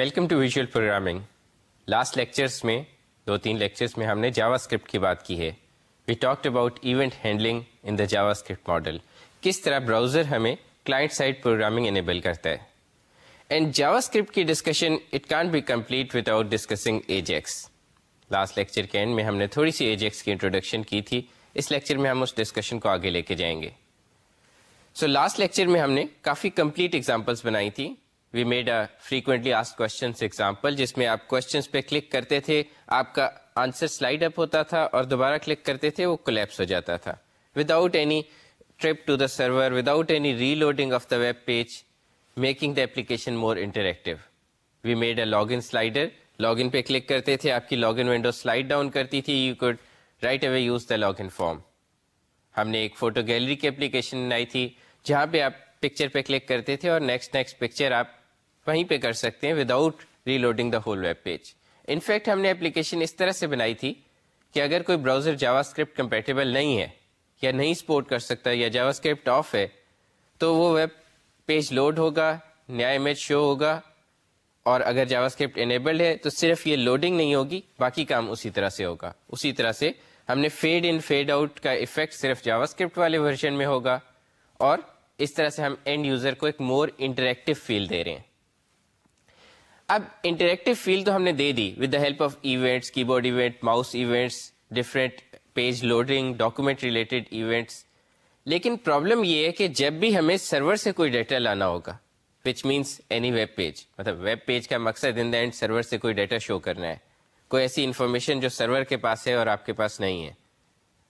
Welcome to visual programming last lectures میں دو تین لیکچرس میں ہم نے جاوا اسکرپٹ کی بات کی ہے we talked about event handling in the JavaScript model کس طرح براؤزر ہمیں کلائنٹ سائڈ پروگرامنگ انیبل کرتا ہے اینڈ جاوا اسکرپٹ کی discussion it can be complete without discussing Ajax last lecture کے اینڈ میں ہم نے تھوڑی سی ایجیکس کی انٹروڈکشن کی تھی اس لیکچر میں ہم اس ڈسکشن کو آگے لے کے جائیں گے سو لاسٹ لیکچر میں ہم نے کافی کمپلیٹ ایگزامپلس بنائی تھی وی میڈ اے فریکوینٹلی آس کوشچن ایگزامپل جس میں آپ کوشچنس پہ کلک کرتے تھے آپ کا آنسر سلائڈ اپ ہوتا تھا اور دوبارہ کلک کرتے تھے وہ کولیپس ہو جاتا تھا without any trip to the server without any reloading of the web page making the application more interactive we made a log in slider log in پہ کلک کرتے تھے آپ کی log in window slide down کرتی تھی you could right away use the log in form ہم نے ایک فوٹو گیلری کی اپلیکیشن بنائی تھی جہاں پہ آپ پکچر پہ کلک کرتے تھے اور نیکسٹ نیکسٹ پکچر آپ وہیں پہ کر سکتے ہیں without loading the whole web page in fact ہم نے اپلیکیشن اس طرح سے بنائی تھی کہ اگر کوئی براؤزر جاوا اسکرپٹ کمپیٹیبل نہیں ہے یا نہیں سپورٹ کر سکتا یا جاوا اسکرپٹ آف ہے تو وہ ویب پیج لوڈ ہوگا نیا امیج شو ہوگا اور اگر جاوا اسکرپٹ انیبلڈ ہے تو صرف یہ لوڈنگ نہیں ہوگی باقی کام اسی طرح سے ہوگا اسی طرح سے ہم نے فیڈ ان فیڈ آؤٹ کا افیکٹ صرف جاوا اسکرپٹ والے ورژن میں ہوگا اور اس طرح سے ہم اینڈ یوزر کو ایک مور انٹریکٹیو فیل دے رہے ہیں اب انٹریکٹو فیل تو ہم نے دے دی with the help of events keyboard event mouse events different page loading document related events لیکن پرابلم یہ ہے کہ جب بھی ہمیں سرور سے کوئی ڈیٹا لانا ہوگا which means any web page مطلب ویب پیج کا مقصد ان دا اینڈ سرور سے کوئی ڈیٹا شو کرنا ہے کوئی ایسی انفارمیشن جو سرور کے پاس ہے اور آپ کے پاس نہیں ہے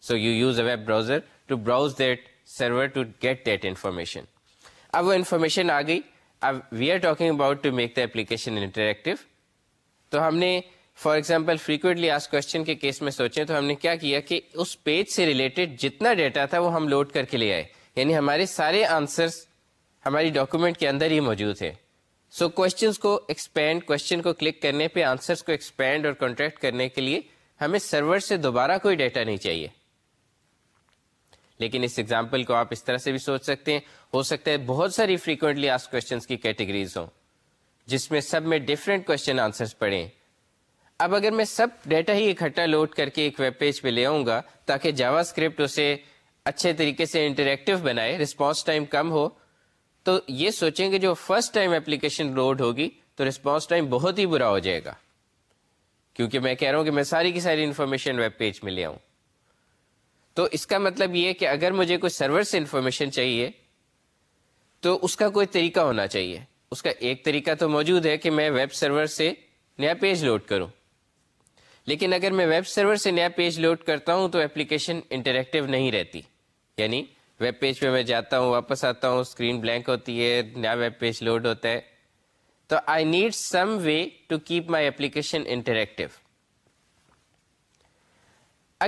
so you use a web browser to browse that server to get that information اب وہ انفارمیشن آ گئی اب we are talking about to make the application interactive تو ہم نے فار ایگزامپل فریکوئنٹلی آس کوشچن کے کیس میں سوچیں تو ہم نے کیا کیا کہ اس پیج سے ریلیٹڈ جتنا ڈیٹا تھا وہ ہم لوڈ کر کے لے آئے یعنی ہمارے سارے آنسرس ہماری ڈاکیومنٹ کے اندر ہی موجود ہیں سو کوشچنس کو ایکسپینڈ کوشچن کو کلک کرنے پہ آنسرس کو ایکسپینڈ اور کانٹیکٹ کرنے کے لیے ہمیں سرور سے دوبارہ کوئی ڈیٹا نہیں چاہیے لیکن اس ایگزامپل کو آپ اس طرح سے بھی سوچ سکتے ہیں ہو سکتا ہے بہت ساری فریکوینٹلی آس کوشچنس کی کیٹیگریز ہوں جس میں سب میں ڈفرینٹ کوشچن آنسرس پڑھیں اب اگر میں سب ڈیٹا ہی اکٹھا لوڈ کر کے ایک ویب پیج پہ لے آؤں گا تاکہ جاوا اسکرپٹ اسے اچھے طریقے سے انٹریکٹیو بنائے رسپانس ٹائم کم ہو تو یہ سوچیں گے جو فرسٹ ٹائم اپلیکیشن لوڈ ہوگی تو رسپانس ٹائم بہت ہی برا ہو جائے گا کیونکہ میں کہہ رہا ہوں کہ میں ساری کی ساری انفارمیشن ویب پیج میں لے آؤں تو اس کا مطلب یہ کہ اگر مجھے کوئی سرور سے انفارمیشن چاہیے تو اس کا کوئی طریقہ ہونا چاہیے اس کا ایک طریقہ تو موجود ہے کہ میں ویب سرور سے نیا پیج لوڈ کروں لیکن اگر میں ویب سرور سے نیا پیج لوڈ کرتا ہوں تو اپلیکیشن انٹریکٹیو نہیں رہتی یعنی ویب پیج پہ میں جاتا ہوں واپس آتا ہوں اسکرین بلینک ہوتی ہے نیا ویب پیج لوڈ ہوتا ہے تو I need some way to keep my application interactive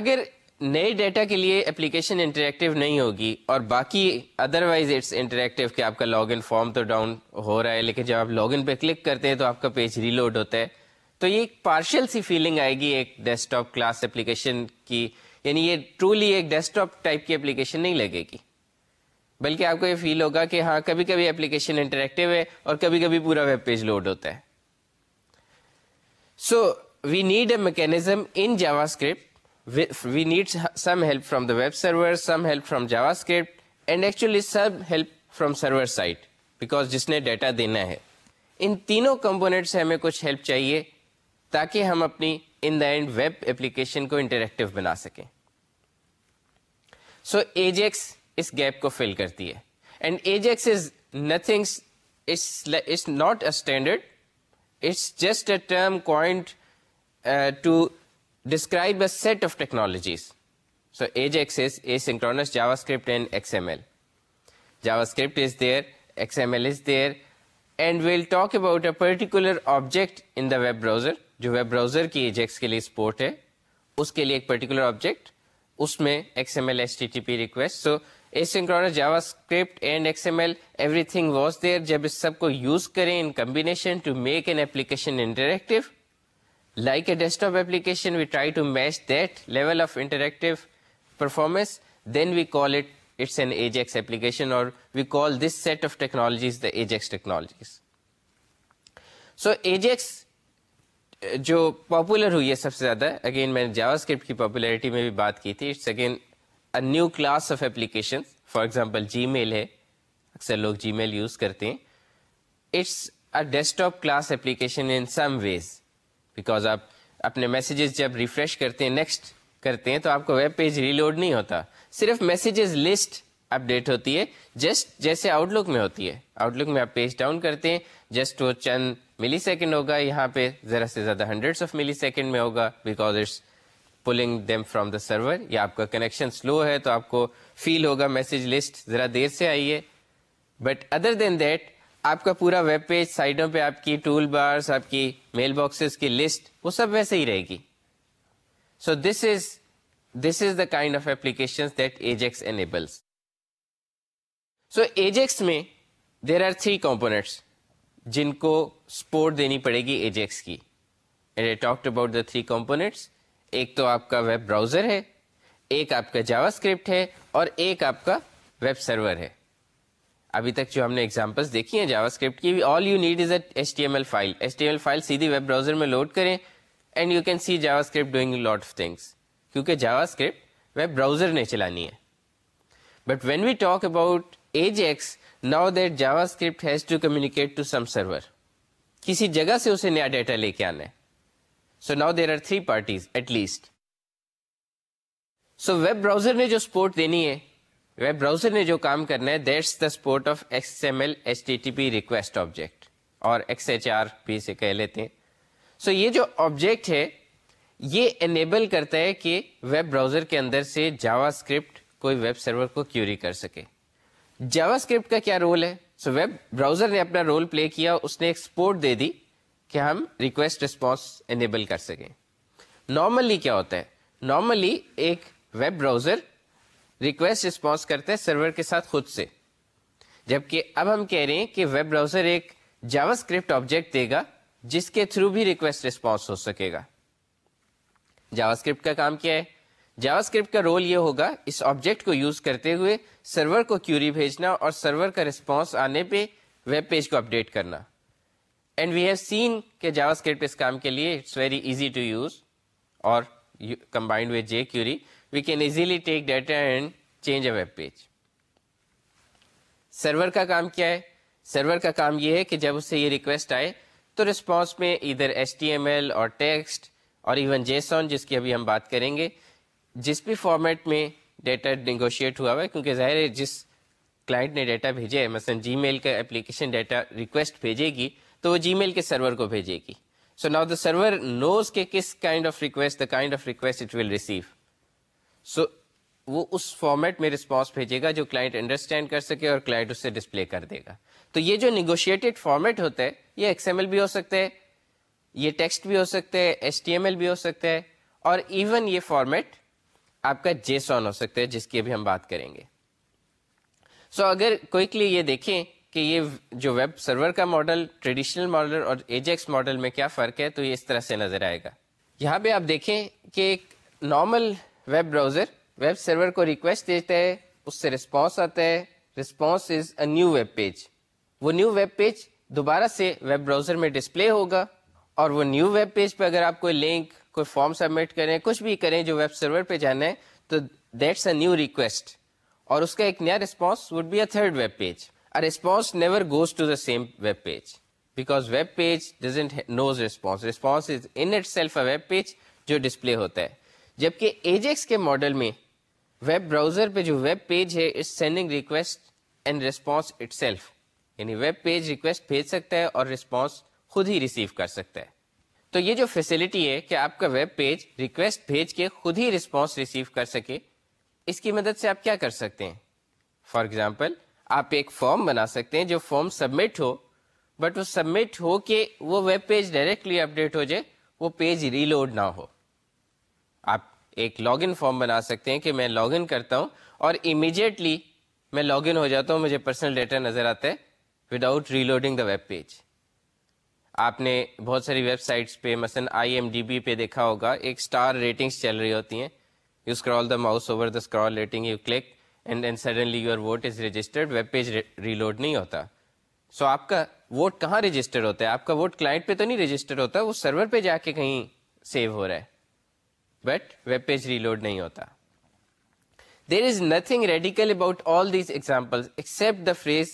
اگر نئے ڈیٹا کے لیے اپلیکیشن انٹریکٹیو نہیں ہوگی اور باقی ادر وائز اٹس انٹریکٹیو کہ آپ کا لاگ ان فارم تو ڈاؤن ہو رہا ہے لیکن جب آپ لاگ ان پہ کلک کرتے ہیں تو آپ کا پیج ریلوڈ ہوتا ہے تو یہ ایک پارشل سی فیلنگ آئے گی ایک ڈیسک ٹاپ کلاس اپلیکیشن کی یعنی یہ ٹرولی ایک ڈیسک ٹاپ ٹائپ کی اپلیکیشن نہیں لگے گی بلکہ آپ کو یہ فیل ہوگا کہ ہاں کبھی کبھی اپلیکیشن انٹریکٹیو ہے اور کبھی کبھی پورا ویب پیج لوڈ ہوتا ہے so we need a mechanism in script we need some help from the web server, some help from JavaScript, and actually some help from server side, because جس نے data دینا ہے ان تینوں component سے ہمیں کچھ ہیلپ چاہیے تاکہ ہم اپنی in the end web application کو انٹریکٹو بنا سکیں سو ایجیکس اس گیپ کو فل کرتی ہے and Ajax is nothing is not a standard it's just a term coined to describe a set of technologies so adjust about a particular object in the web browser جو web browser کی Ajax کے لیے support ہے اس کے لیے ایک particular object اس میں X M L S T T P request so asynchronous JavaScript and X M L everything was there جب اس سب کو یوز کریں in combination to make an application interactive Like a desktop application, we try to match that level of interactive performance. Then we call it, it's an Ajax application or we call this set of technologies the Ajax technologies. So Ajax جو popular ہوئی ہے سب سے زیادہ again میں نے جاواز corrupt کی popularity میں بھی بات کی تھی it's again a new class of application for example Gmail ہے اکثر لوگ جی میل یوز کرتے ہیں it's a desktop class application in some ways because آپ اپنے میسیجز جب ریفریش کرتے ہیں نیکسٹ کرتے ہیں تو آپ کو ویب پیج ریلوڈ نہیں ہوتا صرف میسیجز لسٹ اپ ڈیٹ ہوتی ہے جسٹ جیسے آؤٹ لک میں ہوتی ہے آؤٹ لک میں آپ پیج ڈاؤن کرتے ہیں جسٹ وہ چند ملی سیکنڈ ہوگا یہاں پہ ذرا سے زیادہ ہنڈریڈس آف ملی سیکنڈ میں ہوگا because it's polling them from the server یا آپ کا کنیکشن سلو ہے تو آپ کو فیل ہوگا میسیج لسٹ ذرا دیر سے آئیے بٹ ادر دین دیٹ آپ کا پورا ویب پیج سائڈوں پہ آپ کی ٹول بارس آپ کی میل باکسز کی لسٹ وہ سب ویسے ہی رہے گی so this is this is the kind of application enables so Ajax میں دیر آر تھری کمپونیٹس جن کو سپورٹ دینی پڑے گی ایجیکس کی talk about the three components ایک تو آپ کا ویب براؤزر ہے ایک آپ کا جاوا اسکرپٹ ہے اور ایک آپ کا ویب سرور ہے ابھی تک جو ہم نے اگزامپلس دیکھی ہیں جاوا اسکرپٹ کی all you need is a H T M L file H T M L file سیدھی ویب براؤزر میں لوڈ کریں and you can see JavaScript doing lot of things کیونکہ جاوا اسکرپٹ ویب براؤزر نے چلانی ہے but when we talk about Ajax now that JavaScript has to communicate to some server کسی جگہ سے اسے نیا ڈیٹا لے کے آنا ہے so now there are three parties at least so web browser نے جو سپورٹ دینی ہے ویب براؤزر نے جو کام کرنا ہے that's the support of X M L H T P request object اور ایکس ایچ آر پی سے کہہ لیتے ہیں سو یہ جو آبجیکٹ ہے یہ انیبل کرتا ہے کہ ویب براؤزر کے اندر سے جاوا اسکرپٹ کوئی ویب سرور کو کیوری کر سکے جاوا اسکرپٹ کا کیا رول ہے سو ویب براؤزر نے اپنا رول پلے کیا اس نے ایک سپورٹ دے دی کہ ہم ریکویسٹ رسپانس انیبل کر سکیں نارملی کیا ہوتا ہے نارملی ایک ویب براؤزر ریکویسٹ رسپانس کرتا ہے سرور کے ساتھ خود سے جبکہ اب ہم کہہ رہے ہیں کہ ویب براؤزر ایک جاوا اسکرپٹ آبجیکٹ دے گا جس کے تھرو بھی ریکویسٹ رسپانس ہو سکے گا جاوا اسکرپٹ کا کام کیا ہے جاوا اسکرپٹ کا رول یہ ہوگا اس آبجیکٹ کو یوز کرتے ہوئے سرور کو کیوری بھیجنا اور سرور کا رسپانس آنے پہ ویب پیج کو اپڈیٹ کرنا اینڈ وی ہیو سین کہ جاوا اسکرپٹ اس کام کے لیے it's very easy to use اور combined with jQuery we can easily take data and change a web page server کا کام کیا ہے سرور کا کام یہ ہے کہ جب اس سے یہ ریکویسٹ آئے تو رسپانس میں ادھر ایچ ٹی ایم ایل اور ٹیکسٹ اور ایون جیسون جس کی ابھی ہم بات کریں گے جس بھی فارمیٹ میں ڈیٹا نیگوشیٹ ہوا ہوا ہے کیونکہ ظاہر ہے جس کلائنٹ نے ڈیٹا بھیجا ہے مثلاً جی میل کا اپلیکیشن ڈیٹا ریکویسٹ بھیجے گی تو وہ جی میل کے سرور کو بھیجے گی so now the server knows کے کس kind of request the kind of request it will receive so وہ اس فارمیٹ میں رسپانس بھیجے گا جو کلائنٹ انڈرسٹینڈ کر سکے اور کلائنٹ اسے ڈسپلے کر دے گا تو یہ جو نیگوشیٹڈ فارمیٹ ہوتا ہے یہ یہ X M M L L بھی بھی بھی ہو ہو ہو سکتے سکتے سکتے ٹیکسٹ ٹی اور ایون یہ فارمیٹ آپ کا ہو سکتا ہے جس کی ابھی ہم بات کریں گے سو so, اگر کوئکلی یہ دیکھیں کہ یہ جو ویب سرور کا ماڈل ٹریڈیشنل ماڈل اور ایجیکس ماڈل میں کیا فرق ہے تو یہ اس طرح سے نظر آئے گا یہاں پہ آپ دیکھیں کہ ایک normal web browser web server کو ریکویسٹ دیتا ہے اس سے رسپانس آتا ہے response is a new web page وہ نیو ویب پیج دوبارہ سے ویب براؤزر میں ڈسپلے ہوگا اور وہ نیو ویب پیج پہ اگر آپ کوئی لنک کوئی فارم سبمٹ کریں کچھ بھی کریں جو ویب سرور پہ جانا ہے تو دیٹس اے نیو ریکویسٹ اور اس کا ایک نیا response would be a third web page a response never goes to the same web page because web page doesn't knows response response is in itself a web page جو display ہوتا ہے جبکہ AJAX کے model میں web browser پہ جو web page ہے اس sending request and response itself یعنی ویب پیج ریکویسٹ بھیج سکتا ہے اور رسپانس خود ہی ریسیو کر سکتا ہے تو یہ جو فیسلٹی ہے کہ آپ کا ویب پیج ریکویسٹ بھیج کے خود ہی رسپانس ریسیو کر سکے اس کی مدد سے آپ کیا کر سکتے ہیں فار ایگزامپل آپ ایک فارم بنا سکتے ہیں جو فارم سبمٹ ہو بٹ وہ سبمٹ ہو کے وہ ویب پیج ڈائریکٹلی اپڈیٹ ہو جائے وہ پیج ریلوڈ نہ ہو آپ ایک لاگ ان فارم بنا سکتے ہیں کہ میں لاگ ان کرتا ہوں اور امیجیٹلی میں لاگ ان ہو جاتا ہوں مجھے پرسنل ڈیٹا نظر آتا ہے without reloading the web page آپ نے بہت ساری ویب سائٹس پہ مثلاً آئی ایم ڈی بی پہ دیکھا ہوگا ایک اسٹار ریٹنگس چل رہی ہوتی ہیں you scroll the mouse over the scroll rating you click and then suddenly your vote is registered web page reload نہیں ہوتا سو آپ کا ووٹ کہاں رجسٹر ہوتا ہے آپ کا ووٹ کلائنٹ پہ تو نہیں رجسٹر ہوتا وہ سرور پہ جا کے کہیں سیو ہو رہا ہے بٹ ویب پیج ریلوڈ نہیں ہوتا there is nothing radical about all these example except the phrase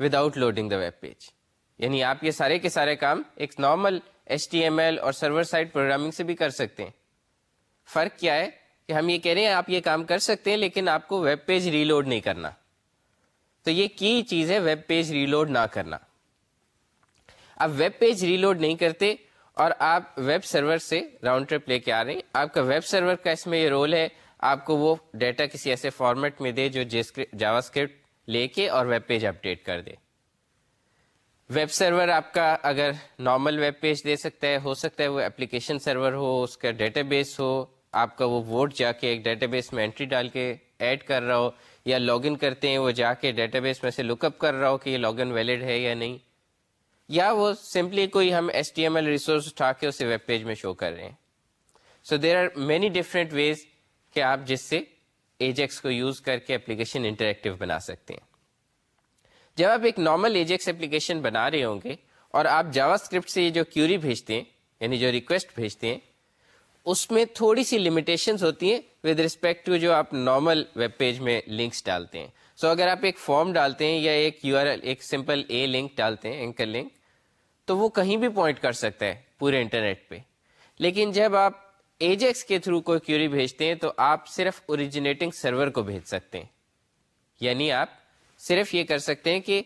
without loading the web page یعنی آپ یہ سارے کے سارے کام ایک normal H T M L اور سرور سائڈ پروگرامنگ سے بھی کر سکتے ہیں فرق کیا ہے کہ ہم یہ کہہ رہے ہیں آپ یہ کام کر سکتے ہیں لیکن آپ کو ویب پیج ریلوڈ نہیں کرنا تو یہ کی چیز ہے ویب پیج ریلوڈ نہ کرنا اب ویب پیج ریلوڈ نہیں کرتے اور آپ ویب سرور سے راؤنڈ ٹرپ لے کے آ رہے ہیں آپ کا ویب سرور کا اس میں یہ رول ہے آپ کو وہ ڈیٹا کسی ایسے فارمیٹ میں دے جو جاوا اسکرپٹ لے کے اور ویب پیج اپڈیٹ کر دے ویب سرور آپ کا اگر نارمل ویب پیج دے سکتا ہے ہو سکتا ہے وہ اپلیکیشن سرور ہو اس کا ڈیٹا بیس ہو آپ کا وہ ووٹ جا کے ایک ڈیٹا بیس میں انٹری ڈال کے ایڈ کر رہا ہو یا لاگ ان کرتے ہیں وہ جا کے ڈیٹا بیس میں سے لک اپ کر رہا ہو کہ یہ لاگ ان ویلڈ ہے یا نہیں یا وہ سمپلی کوئی ہم S T M L resource اٹھا کے اسے ویب پیج میں شو کر رہے ہیں so there are many different ways کہ آپ جس سے ایجیکس کو یوز کر کے اپلیکیشن انٹریکٹیو بنا سکتے ہیں جب آپ ایک نارمل ایجیکس اپلیکیشن بنا رہے ہوں گے اور آپ جاوا اسکرپٹ سے یہ جو کیوری بھیجتے ہیں یعنی جو ریکویسٹ بھیجتے ہیں اس میں تھوڑی سی لمیٹیشنز ہوتی ہیں ود رسپیکٹ ٹو جو آپ نارمل ویب پیج میں لنکس ڈالتے ہیں سو so اگر آپ ایک فارم ڈالتے ہیں یا ایک یو آر ایل ایک سمپل اے لنک ڈالتے ہیں اینکر لنک تو وہ کہیں بھی پوائنٹ کر سکتا ہے پورے انٹرنیٹ پہ لیکن جب آپ ایجیکس کے تھرو کوئی کیوری بھیجتے ہیں تو آپ صرف اوریجنیٹنگ سرور کو بھیج سکتے ہیں یعنی آپ صرف یہ کر سکتے ہیں کہ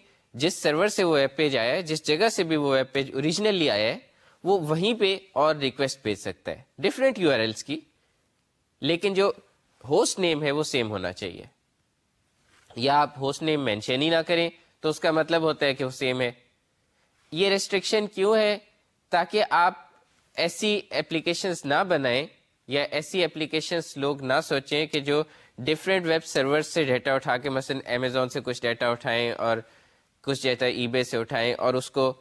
جس سرور سے وہ ویب پیج آیا ہے جس جگہ سے بھی وہ ویب پیج اوریجنلی آیا ہے وہ وہیں پہ اور ریکویسٹ بھیج سکتا ہے ڈفرینٹ یو آر ایلس کی لیکن جو ہوسٹ نیم ہے وہ سیم ہونا چاہیے یا آپ ہوسٹ نیم مینشن ہی نہ کریں تو اس کا مطلب ہوتا ہے کہ وہ سیم ہے یہ ریسٹرکشن کیوں ہے تاکہ آپ ایسی ایپلیکیشنس نہ بنائیں یا ایسی ایپلیکیشنس لوگ نہ سوچیں کہ جو ڈفرینٹ ویب سرور سے ڈیٹا اٹھا کے مثلاً امیزون سے کچھ ڈیٹا اٹھائیں اور کچھ ڈیٹا ای بے سے اٹھائیں اور اس کو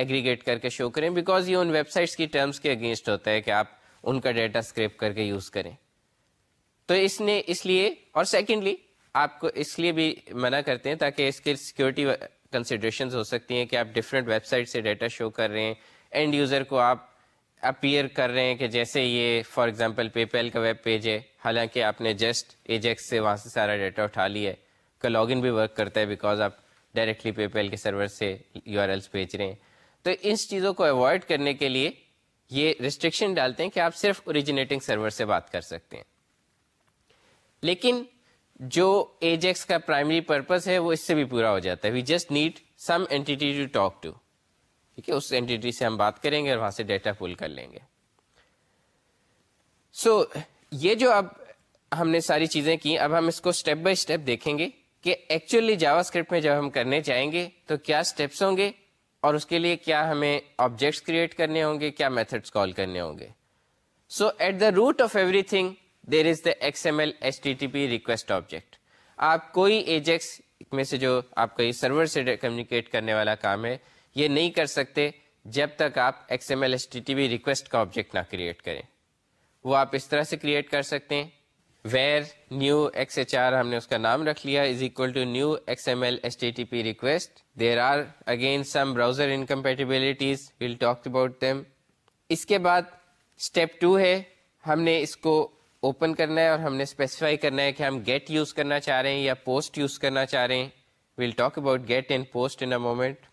ایگریگیٹ کر کے شو کریں بیکاز یہ ان ویب سائٹس کی ٹرمز کے اگینسٹ ہوتا ہے کہ آپ ان کا ڈیٹا اسکریپ کر کے یوز کریں تو اس نے اس لیے اور سیکنڈلی آپ کو اس لیے بھی منع کرتے ہیں تاکہ اس کے سیکورٹی کنسیڈریشنز ہو سکتی ہیں کہ آپ ڈفرینٹ ویب سائٹ سے ڈیٹا شو کر رہے ہیں اینڈ یوزر کو آپ اپیئر کر رہے ہیں کہ جیسے یہ فار ایگزامپل پے پیل کا ویب پیج ہے حالانکہ آپ نے جسٹ ایجیکس سے وہاں سے سارا ڈیٹا اٹھا لیا ہے کا لاگ ان بھی ورک کرتا ہے بیکاز آپ ڈائریکٹلی پے پیل کے سرور سے یو آر ایلس بھیج رہے ہیں تو ان چیزوں کو اوائڈ کرنے کے لیے یہ ریسٹرکشن ڈالتے ہیں کہ آپ صرف اوریجنیٹنگ سرور سے بات کر سکتے ہیں لیکن جو ایجیکس کا پرائمری پرپز ہے وہ اس سے بھی پورا ہو جاتا ہے we just need some entity talk to ٹھیک ہے اس اینٹی سے ہم بات کریں گے اور وہاں سے ڈیٹا پول کر لیں گے سو so, یہ جو اب ہم نے ساری چیزیں کی اب ہم اس کو اسٹیپ بائی اسٹیپ دیکھیں گے کہ ایکچولی جاوا اسکرپٹ میں جب ہم کرنے جائیں گے تو کیا اسٹیپس ہوں گے اور اس کے لیے کیا ہمیں آبجیکٹس کریٹ کرنے ہوں گے کیا میتھڈس کال کرنے ہوں گے so at the root of everything there is the X M L H T T P request object آپ کوئی ایجیکس میں سے جو آپ کا یہ سرور سے کمیونیکیٹ کرنے والا کام ہے یہ نہیں کر سکتے جب تک آپ X M L H T T P request کا آبجیکٹ نہ کریٹ کریں وہ آپ اس طرح سے کریٹ کر سکتے ہیں where new X H R ہم نے اس کا نام رکھ لیا is equal to new X M L H T T P request there are again some browser incompatibilities will talk about them اس کے بعد اسٹیپ ٹو ہے ہم نے اس کو اوپن کرنا ہے اور ہم نے اسپیسیفائی کرنا ہے کہ ہم گیٹ یوز کرنا چاہ رہے ہیں یا پوسٹ یوز کرنا چاہ رہے ہیں we'll talk about get and post in a moment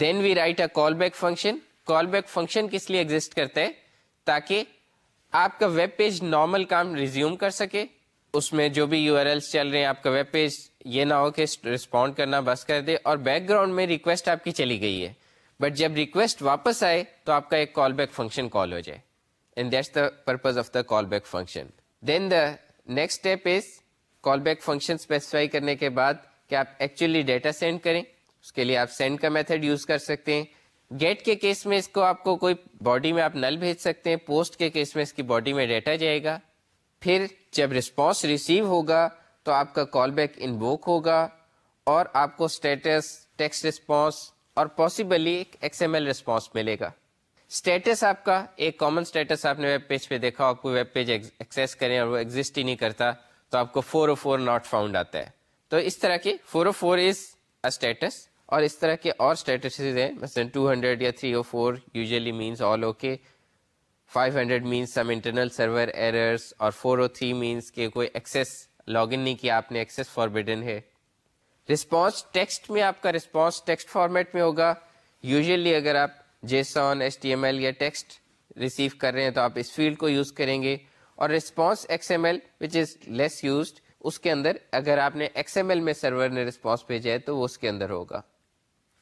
then we write a callback function callback function کس لیے ایگزٹ کرتا ہے تاکہ آپ کا ویب پیج نارمل کام ریزیوم کر سکے اس میں جو بھی یو آر ایل چل رہے ہیں آپ کا ویب پیج یہ نہ ہو کہ رسپونڈ کرنا بس کر دے اور بیک گراؤنڈ میں ریکویسٹ آپ کی چلی گئی ہے بٹ جب ریکویسٹ واپس آئے تو آپ کا ایک کال بیک فنکشن کال ہو جائے and that's the purpose of the callback function then the next step is callback function specify کرنے کے بعد کہ آپ ایکچولی ڈیٹا سینڈ کریں اس کے لیے آپ سینڈ کا میتھڈ یوز کر سکتے ہیں گیٹ کے کیس میں اس کو آپ کو کوئی باڈی میں آپ نل بھیج سکتے ہیں پوسٹ کے کیس میں اس کی باڈی میں ڈیٹا جائے گا پھر جب رسپانس ریسیو ہوگا تو آپ کا کال بیک انووک ہوگا اور آپ کو اسٹیٹس ٹیکسٹ رسپانس اور ایک ایکس ایم ایل رسپانس ملے گا اسٹیٹس آپ کا ایک کامن اسٹیٹس آپ نے ویب پیج پہ دیکھا آپ کو ویب پیج ایکسیس کریں اور وہ ایگزٹ ہی نہیں کرتا تو آپ کو four O four not found آتا ہے تو اس طرح کے four O four is a اور اس طرح کے اور ہیں مثلاً ٹو ہنڈریڈ یا three oh four usually means all oh three means کہ کوئی ایکسس لاگ ان نہیں کیا آپ نے ایکسس فار ہے رسپانس ٹیکسٹ میں آپ کا رسپانس ٹیکسٹ فارمیٹ میں ہوگا یوزلی اگر آپ JSON on S T M L یا ٹیکسٹ ریسیو کر رہے ہیں تو آپ اس فیلڈ کو یوز کریں گے اور response X M L which is less used اس کے اندر اگر آپ نے ایکس ایم ایل میں سرور نے رسپانس بھیجا ہے تو وہ اس کے اندر ہوگا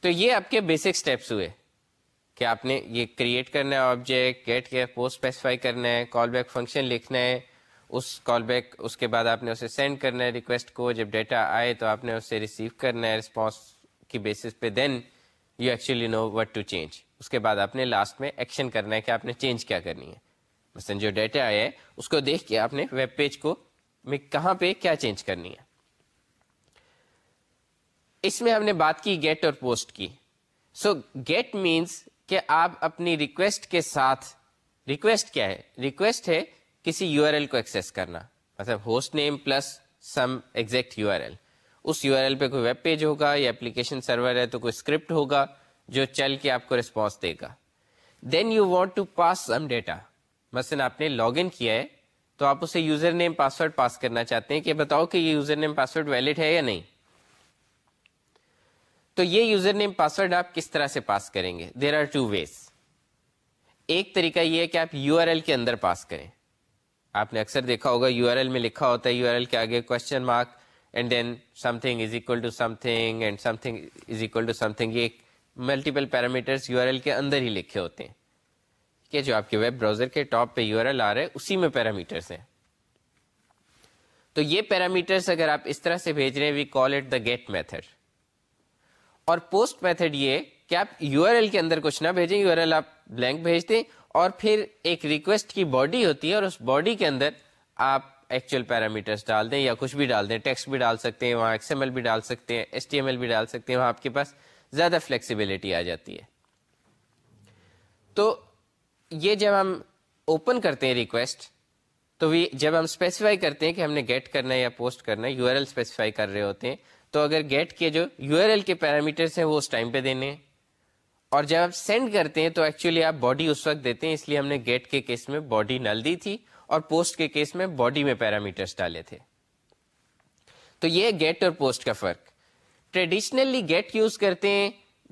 تو یہ آپ کے بیسک اسٹیپس ہوئے کہ آپ نے یہ کریٹ کرنا ہے آبجیکٹ گیٹ کے پوسٹ اسپیسیفائی کرنا ہے کال بیک فنکشن لکھنا ہے اس کال بیک اس کے بعد آپ نے اسے سینڈ کرنا ہے ریکویسٹ کو جب ڈیٹا آئے تو آپ نے اسے ریسیو کرنا ہے رسپانس کی بیسس پہ then you actually know what to change اس کے بعد آپ نے لاسٹ میں ایکشن کرنا ہے کہ آپ نے چینج کیا کرنی ہے مثلا جو ڈیٹا آیا ہے اس کو دیکھ کے آپ نے ویب پیج کو میں کہاں پہ کیا چینج کرنی ہے اس میں ہم نے بات کی گیٹ اور پوسٹ کی سو گیٹ مینس کہ آپ اپنی ریکویسٹ کے ساتھ ریکویسٹ کیا ہے ریکویسٹ ہے کسی یو آر ایل کو ایکسیس کرنا مطلب host name plus some exact U R L اس یو آر ایل پہ کوئی ویب پیج ہوگا یا اپلیکیشن سرور ہے تو کوئی اسکرپٹ ہوگا جو چل کے آپ کو ریسپانس دے گا then you want to pass some data مثلاً آپ نے لاگ ان کیا ہے تو آپ اسے user name password pass کرنا چاہتے ہیں کہ بتاؤ کہ یہ user name password valid ہے یا نہیں تو یہ یوزر نیم پاس ورڈ آپ کس طرح سے پاس کریں گے دیر آر ٹو ویز ایک طریقہ یہ ہے کہ آپ یو آر ایل کے اندر پاس کریں آپ نے اکثر دیکھا ہوگا یو آر ایل میں لکھا ہوتا ہے یو آر ایل کے آگے question mark and then something is equal to something and something is equal to something یہ ایک multiple parameters U R L کے اندر ہی لکھے ہوتے ہیں کہ جو آپ کے ویب براؤزر کے ٹاپ پہ یو آر ایل آ رہے اسی میں پیرامیٹرس ہیں تو یہ پیرامیٹرس اگر آپ اس طرح سے بھیج رہے ہیں we call it the get method اور پوسٹ میتھڈ یہ کہ آپ یو آر ایل کے اندر کچھ نہ بھیجیں یو آر ایل آپ بلینک بھیج دیں اور پھر ایک ریکویسٹ کی باڈی ہوتی ہے اور اس باڈی کے اندر آپ ایکچوئل پیرامیٹرس ڈال دیں یا کچھ بھی ڈال دیں ٹیکسٹ بھی ڈال سکتے ہیں وہاں ایکس ایم ایل بھی ڈال سکتے ہیں ایس ٹی ایم ایل بھی ڈال سکتے ہیں وہاں آپ کے پاس زیادہ فلیکسیبلٹی آ جاتی ہے تو یہ جب ہم اوپن کرتے ہیں ریکویسٹ تو جب ہم اسپیسیفائی کرتے ہیں کہ ہم نے گیٹ کرنا ہے یا پوسٹ کرنا ہے یو آر ایل اسپیسیفائی کر رہے ہوتے ہیں تو اگر گیٹ کے جو یو آر ایل کے پیرامیٹرس ہیں وہ اس ٹائم پہ دینے ہیں اور جب آپ سینڈ کرتے ہیں تو ایکچولی آپ باڈی اس وقت دیتے ہیں اس لیے ہم نے گیٹ کے کیس میں باڈی نل دی تھی اور پوسٹ کے کیس میں باڈی میں پیرامیٹرس ڈالے تھے تو یہ گیٹ اور پوسٹ کا فرق ٹریڈیشنلی گیٹ یوز کرتے ہیں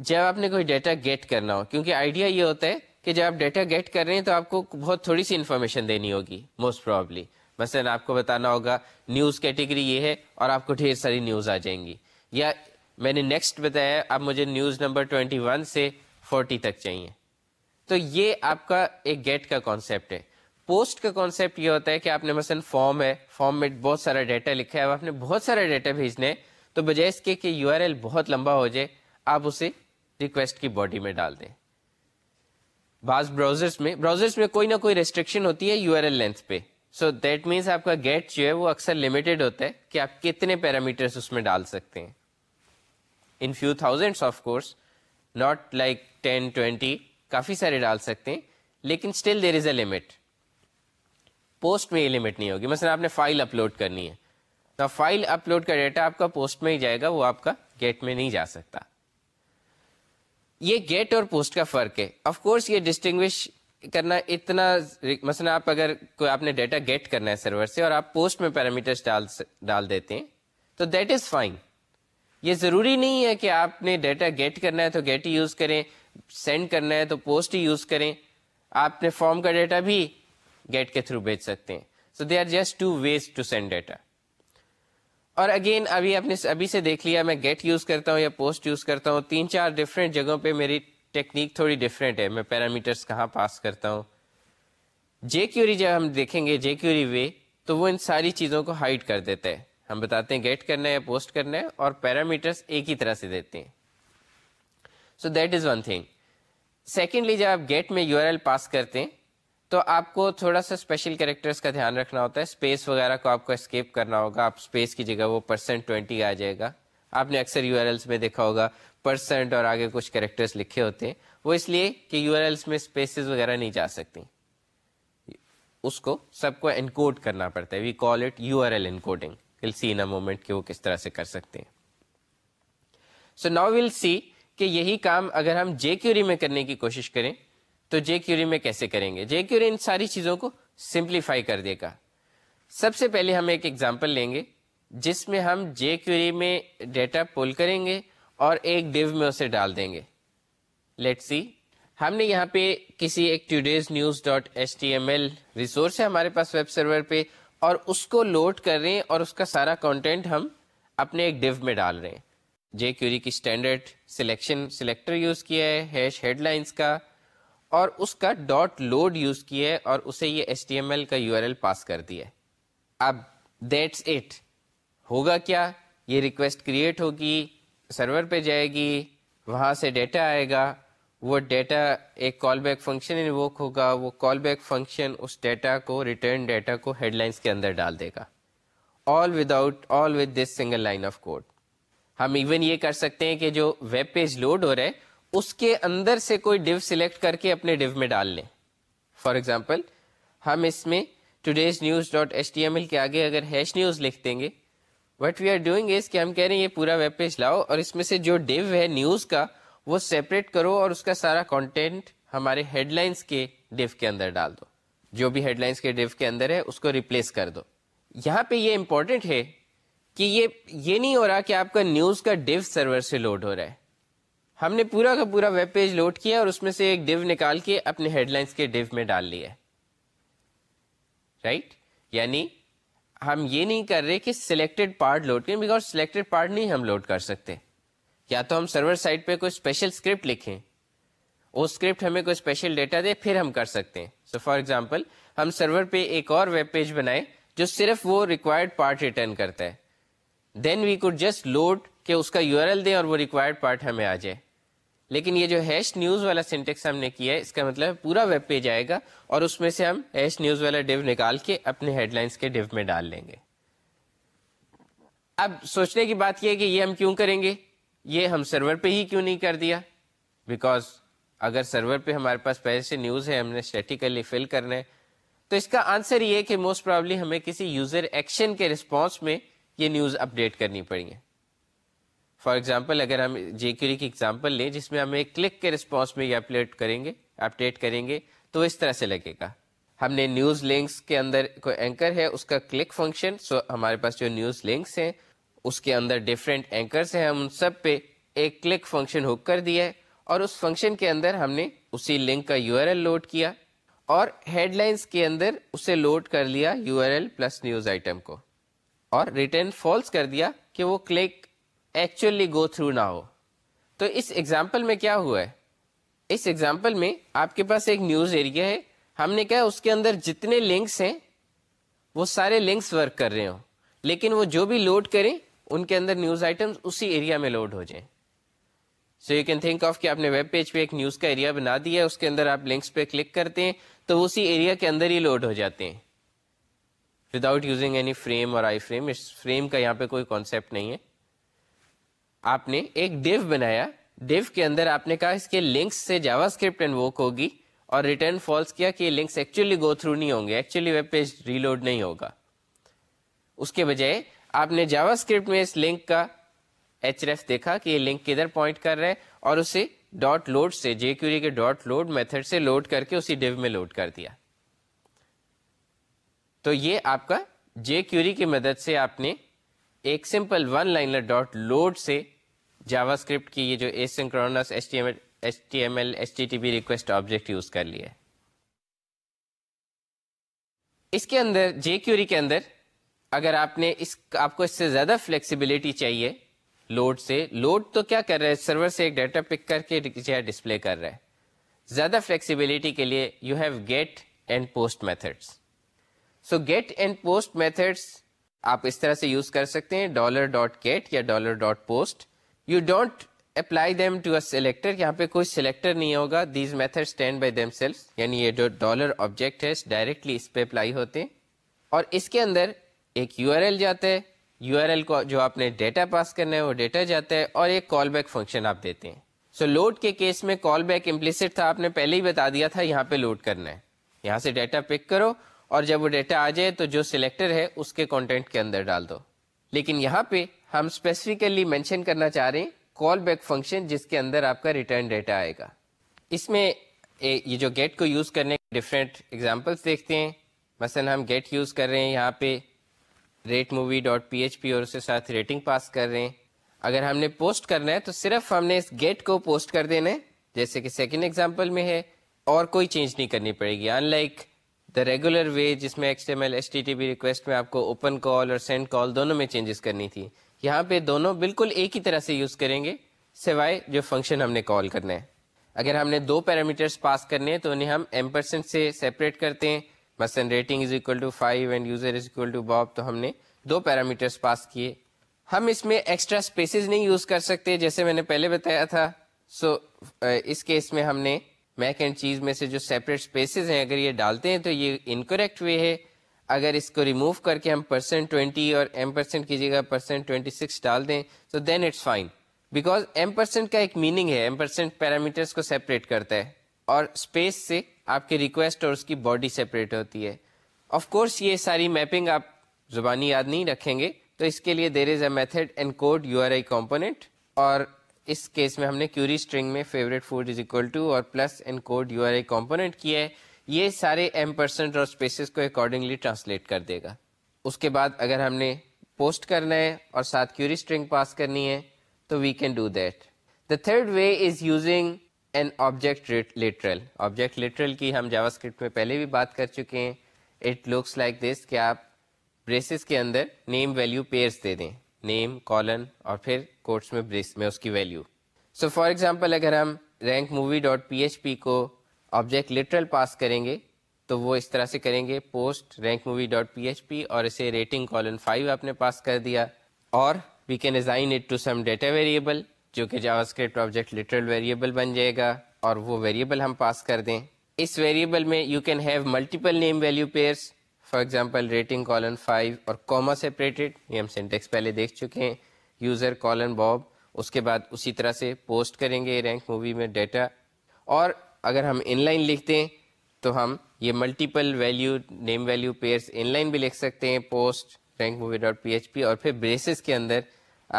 جب آپ نے کوئی ڈیٹا گیٹ کرنا ہو کیونکہ آئیڈیا یہ ہوتا ہے کہ جب آپ ڈیٹا گیٹ کر رہے ہیں تو آپ کو بہت تھوڑی سی انفارمیشن دینی ہوگی موسٹ پرابلی مثلاً آپ کو بتانا ہوگا نیوز کیٹیگری یہ ہے اور آپ کو ڈھیر ساری نیوز آ جائیں گی یا میں نے نیکسٹ بتایا اب مجھے نیوز نمبر ٹوینٹی ون سے فورٹی تک چاہیے تو یہ آپ کا ایک گیٹ کا کانسیپٹ ہے پوسٹ کا کانسیپٹ یہ ہوتا ہے کہ آپ نے مثلاً فارم ہے فارم میں بہت سارا ڈیٹا لکھا ہے اب آپ نے بہت سارا ڈیٹا بھیجنے تو بجائے اس کے یو آر ایل بہت لمبا ہو جائے آپ اسے ریکویسٹ کی باڈی میں ڈال دیں بعض براؤزرس میں براؤزرس میں کوئی نہ کوئی ریسٹرکشن ہوتی ہے یو آر ایل لینتھ پہ سو دیٹ مینس آپ کا گیٹ جو ہے وہ اکثر لمیٹیڈ ہوتا ہے کہ آپ کتنے پیرامیٹرس اس میں ڈال سکتے ہیں in few thousand of course not like ten twenty کافی سارے ڈال سکتے ہیں لیکن still there is a limit post میں یہ لمٹ نہیں ہوگی مثلا آپ نے فائل اپلوڈ کرنی ہے فائل اپلوڈ کا ڈیٹا آپ کا پوسٹ میں ہی جائے گا وہ آپ کا گیٹ میں نہیں جا سکتا یہ گیٹ اور پوسٹ کا فرق ہے آف کورس یہ ڈسٹنگوش کرنا اتنا مثلا آپ اگر کوئی آپ نے ڈیٹا گیٹ کرنا ہے سرور سے اور آپ پوسٹ میں پیرامیٹر ڈال دیتے ہیں تو دیٹ از فائن یہ ضروری نہیں ہے کہ آپ نے ڈیٹا گیٹ کرنا ہے تو گیٹ ہی یوز کریں سینڈ کرنا ہے تو پوسٹ ہی یوز کریں آپ نے فارم کا ڈیٹا بھی گیٹ کے تھرو بھیج سکتے ہیں so they are just two ways to send data اور اگین ابھی آپ نے ابھی سے دیکھ لیا میں گیٹ یوز کرتا ہوں یا پوسٹ یوز کرتا ہوں تین چار ڈفرینٹ جگہوں پہ میری ٹیکنیک تھوڑی ڈفرینٹ ہے میں پیرامیٹرس کہاں پاس کرتا ہوں جے کیوری جب ہم دیکھیں گے جے کیوری وے تو وہ ان ساری چیزوں کو ہائڈ کر دیتا ہے ہم بتاتے ہیں گیٹ کرنا ہے یا پوسٹ کرنا ہے اور پیرامیٹرس ایک ہی طرح سے دیتے ہیں so that is one thing secondly جب آپ گیٹ میں یو آر ایل پاس کرتے ہیں تو آپ کو تھوڑا سا اسپیشل کریکٹرس کا دھیان رکھنا ہوتا ہے اسپیس وغیرہ کو آپ کو اسکیپ کرنا ہوگا آپ اسپیس کی جگہ وہ پرسینٹ ٹوینٹی آ جائے گا آپ نے اکثر یو آر ایلس میں دیکھا ہوگا پرسینٹ اور آگے کچھ کریکٹرس لکھے ہوتے ہیں وہ اس لیے کہ یو آر ایلس میں اسپیسیز وغیرہ نہیں جا سکتی اس کو سب کو انکوڈ کرنا پڑتا ہے we call it U R L encoding in moment کہ وہ کس طرح سے کر سکتے ہیں سو ناؤ ول سی کہ یہی کام اگر ہم جے کیوری میں کرنے کی کوشش کریں تو جے کیوری میں کیسے کریں گے جے کیوری ان ساری چیزوں کو سمپلیفائی کر دے گا سب سے پہلے ہم ایک ایگزامپل لیں گے جس میں ہم جے کیوری میں ڈیٹا پول کریں گے اور ایک ڈیو میں اسے ڈال دیں گے لیٹ سی ہم نے یہاں پہ کسی ایک today's news dot S T M L resource ہے ہمارے پاس ویب سرور پہ اور اس کو لوڈ کر رہے ہیں اور اس کا سارا کانٹینٹ ہم اپنے ایک ڈیو میں ڈال رہے ہیں جے کیوری کی اسٹینڈرڈ سلیکشن سلیکٹر یوز کیا ہے ہیش ہیڈ لائنس کا اور اس کا ڈاٹ لوڈ یوز کیا ہے اور اسے یہ ایس ٹی ایم ایل کا یو آر ایل پاس کر دیا ہے اب دیٹس اٹ ہوگا کیا یہ ریکویسٹ کریٹ ہوگی سرور پہ جائے گی وہاں سے ڈیٹا آئے گا وہ ڈیٹا ایک کال بیک فنکشن انووک ہوگا وہ کال بیک فنکشن اس ڈیٹا کو ریٹرن ڈیٹا کو ہیڈ لائنس کے اندر ڈال دے گا all without all with this single line of code ہم ایون یہ کر سکتے ہیں کہ جو ویب پیج لوڈ ہو رہا ہے اس کے اندر سے کوئی ڈیو سلیکٹ کر کے اپنے ڈیو میں ڈال لیں فار ایگزامپل ہم اس میں today's news dot H T M L کے آگے اگر ہیش نیوز لکھ دیں گے what we are doing is کہ ہم کہہ رہے ہیں یہ پورا ویب پیج لاؤ اور اس میں سے جو ڈیو ہے نیوز کا وہ سیپریٹ کرو اور اس کا سارا کانٹینٹ ہمارے ہیڈ لائنس کے ڈیو کے اندر ڈال دو جو بھی ہیڈ لائنس کے ڈیو کے اندر ہے اس کو ریپلیس کر دو یہاں پہ یہ امپورٹنٹ ہے کہ یہ یہ نہیں ہو رہا کہ آپ کا نیوز کا ڈیو سرور سے لوڈ ہو رہا ہے ہم نے پورا کا پورا ویب پیج لوڈ کیا اور اس میں سے ایک ڈیو نکال کے اپنے ہیڈ لائنس کے ڈیو میں ڈال لیا رائٹ یعنی ہم یہ نہیں کر رہے کہ سلیکٹڈ پارٹ لوڈ کریں بیکاز سلیکٹڈ پارٹ نہیں ہم لوڈ کر سکتے یا تو ہم سرور سائٹ پہ کوئی اسپیشل اسکرپٹ لکھیں وہ اسکرپٹ ہمیں کوئی اسپیشل ڈیٹا دے پھر ہم کر سکتے ہیں سو فار ایگزامپل ہم سرور پہ ایک اور ویب پیج بنائیں جو صرف وہ ریکوائرڈ پارٹ ریٹرن کرتا ہے then we could just load کہ اس کا یو ایل دیں اور وہ ریکوائرڈ پارٹ ہمیں آ جائے لیکن یہ جو ہیش نیوز والا سینٹیکس ہم نے کیا ہے اس کا مطلب پورا ویب پیج آئے گا اور اس میں سے ہم ہیش نیوز والا ڈیو نکال کے اپنے ہیڈ لائنس کے ڈیو میں ڈال لیں گے اب سوچنے کی بات یہ ہے کہ یہ ہم کیوں کریں گے یہ ہم سرور پہ ہی کیوں نہیں کر دیا بیکاز اگر سرور پہ ہمارے پاس پہلے سے نیوز ہے ہم نے اسٹیٹیکلی فل کرنا ہے تو اس کا آنسر یہ کہ موسٹ پرابلی ہمیں کسی یوزر ایکشن کے رسپانس میں یہ نیوز اپڈیٹ کرنی پڑیں گے فار ایگزامپل اگر ہم جے کیوری کی ایگزامپل لیں جس میں ہم ایک کلک کے رسپانس میں یہ اپڈیٹ کریں گے تو اس طرح سے لگے گا ہم نے نیوز لنکس کے اندر کوئی اینکر ہے اس کا کلک فنکشن سو ہمارے پاس جو نیوز لنکس ہیں اس کے اندر ڈفرینٹ اینکرس ہیں ہم ان سب پہ ایک کلک فنکشن ہک کر دیا ہے اور اس فنکشن کے اندر ہم نے اسی لنک کا یو آر ایل لوڈ کیا اور ہیڈ لائنس کے اندر اسے لوڈ کر لیا U R L plus news item کو اور ریٹرن فالس کر دیا کہ وہ کلک ایکچولی گو تھرو نہ ہو تو اس ایگزامپل میں کیا ہوا ہے اس ایگزامپل میں آپ کے پاس ایک نیوز ایریا ہے ہم نے کہا اس کے اندر جتنے لنکس ہیں وہ سارے لنکس ورک کر رہے ہوں لیکن وہ جو بھی لوڈ کریں ان کے اندر نیوز آئٹم اسی ایریا میں لوڈ ہو جائیں so you can think of کہ آپ نے ویب پیج پہ ایک نیوز کا ایریا بنا دیا ہے اس کے اندر آپ لنکس پہ کلک کرتے ہیں تو وہ اسی ایریا کے اندر ہی لوڈ ہو جاتے ہیں وداؤٹ یوزنگ اینی فریم اور آئی فریم اس فریم کا یہاں پہ کوئی کانسیپٹ نہیں ہے آپ نے ایک ڈیو بنایا ڈیو کے اندر آپ نے کہا اس کے لنکس سے جاوا اسکرپٹ انووک ہوگی اور ریٹرن فالس کیا کہ یہ لنکس ایکچولی گو تھرو نہیں ہوں گے ایکچولی ویب پیج ریلوڈ نہیں ہوگا اس کے بجائے آپ نے جاوا اسکرپٹ میں اس لنک کا ایچ ریف دیکھا کہ یہ لنک کدھر پوائنٹ کر رہا ہے اور اسے ڈاٹ لوڈ سے جے کیوری کے ڈاٹ لوڈ میتھڈ سے لوڈ کر کے اسی ڈیو میں لوڈ کر دیا تو یہ آپ کا جے کیوری کی مدد سے آپ نے ایک simple one line dot load سے جاوا اسکرپٹ کی یہ جو asynchronous H T M L H T M L H T T P request object use کر لیا اس کے اندر جے کیوری کے اندر اگر آپ نے اس آپ کو اس سے زیادہ فلیکسیبلٹی چاہیے لوڈ سے لوڈ تو کیا کر رہا ہے سرور سے ایک ڈیٹا پک کر کے جو ہے ڈسپلے کر رہا ہے زیادہ فلیکسیبلٹی کے لیے you have get and post methods so get and post methods آپ اس طرح سے یوز کر سکتے ہیں ڈالر ڈاٹ گیٹ یا dollar dot post you don't apply them to a selector یہاں پہ کوئی سلیکٹر نہیں ہوگا these method stand by themselves یعنی یہ جو ڈالر آبجیکٹ ہے ڈائریکٹلی اس پہ اپلائی ہوتے ہیں اور اس کے اندر ایک یو آر ایل جاتا ہے یو آر ایل کو جو آپ نے ڈیٹا پاس کرنا ہے وہ ڈیٹا جاتا ہے اور ایک کال بیک فنکشن آپ دیتے ہیں سو so, لوڈ کے کیس میں کال بیک امپلیسٹ تھا آپ نے پہلے ہی بتا دیا تھا یہاں پہ لوڈ کرنا ہے یہاں سے ڈیٹا پک کرو اور جب وہ ڈیٹا آ جائے تو جو سلیکٹر ہے اس کے کانٹینٹ کے اندر ڈال دو لیکن یہاں پہ ہم اسپیسیفکلی مینشن کرنا چاہ رہے ہیں کال بیک فنکشن جس کے اندر آپ کا ریٹرن ڈیٹا آئے گا اس میں یہ جو گیٹ کو یوز کرنے کے ڈفرینٹ ایگزامپلس دیکھتے ہیں مثلا ہم گیٹ یوز کر رہے ہیں یہاں پہ rate movie dot P H P اور اس کے ساتھ ریٹنگ پاس کر رہے ہیں اگر ہم نے پوسٹ کرنا ہے تو صرف ہم نے اس گیٹ کو پوسٹ کر دینا ہے جیسے کہ سیکنڈ ایگزامپل میں ہے اور کوئی چینج نہیں کرنی پڑے گی in like the regular way جس میں X M L H T T P request میں آپ کو اوپن کال اور سینڈ کال دونوں میں چینجز کرنی تھی یہاں پہ دونوں بالکل ایک ہی طرح سے یوز کریں گے سوائے جو فنکشن ہم نے کال کرنا ہے اگر ہم نے دو پیرامیٹرس پاس کرنے ہیں تو انہیں ہم ایم پرسینٹ سے سیپریٹ کرتے ہیں مثلاً rating is equal to five and user is equal to Bob تو ہم نے دو پیرامیٹرس پاس کیے ہم اس میں ایکسٹرا اسپیسیز نہیں یوز کر سکتے جیسے میں نے پہلے بتایا تھا سو so, uh, اس کیس میں ہم نے میک اینڈ چیز میں سے جو سیپریٹ اسپیسیز ہیں اگر یہ ڈالتے ہیں تو یہ انکریکٹ وے ہے اگر اس کو ریموو کر کے ہم پرسینٹ ٹوینٹی اور ایم پرسینٹ کی جگہ پرسینٹ ٹوینٹی سکس ڈال دیں تو then it's fine because M percent کا ایک میننگ ہے ایم پرسینٹ پیرامیٹرس کو سیپریٹ کرتا ہے اور اسپیس سے آپ کی ریکویسٹ اور اس کی باڈی سیپریٹ ہوتی ہے آف کورس یہ ساری میپنگ آپ زبانی یاد نہیں رکھیں گے تو اس کے لیے there is a method encode U R I component اور اس کیس میں ہم نے کیوری اسٹرنگ میں favourite food is equal to اور plus encode U R A component کیا ہے یہ سارے ایم پرسنٹ اور اسپیسیز کو اکارڈنگلی ٹرانسلیٹ کر دے گا اس کے بعد اگر ہم نے پوسٹ کرنا ہے اور ساتھ کیوری اسٹرنگ پاس کرنی ہے تو we can do that the third way is using an object literal object literal کی ہم جاوا اسکرپٹ میں پہلے بھی بات کر چکے ہیں اٹ لکس لائک دس کہ آپ بریسز کے اندر نیم ویلیو پیئرس دے دیں نیم کالن اور پھر کوٹس میں بریس میں اس کی ویلیو سو فار ایگزامپل اگر ہم rank movie dot P H P کو آبجیکٹ لٹرل پاس کریں گے تو وہ اس طرح سے کریں گے post rank movie dot P H P اور اسے ریٹنگ کالن فائیو آپ نے پاس کر دیا اور we can assign it to some data variable جو کہ JavaScript object literal variable بن جائے گا اور وہ ویریبل ہم پاس کر دیں اس ویریبل میں you can have multiple name value pairs for example rating colon five اور کوما سیپریٹڈ یہ ہم سینٹیکس پہلے دیکھ چکے ہیں یوزر کالن باب اس کے بعد اسی طرح سے پوسٹ کریں گے رینک مووی میں ڈیٹا اور اگر ہم ان لائن لکھتے ہیں تو ہم یہ multiple value name value pairs inline بھی لکھ سکتے ہیں post rank movie dot P H P اور پھر بریسز کے اندر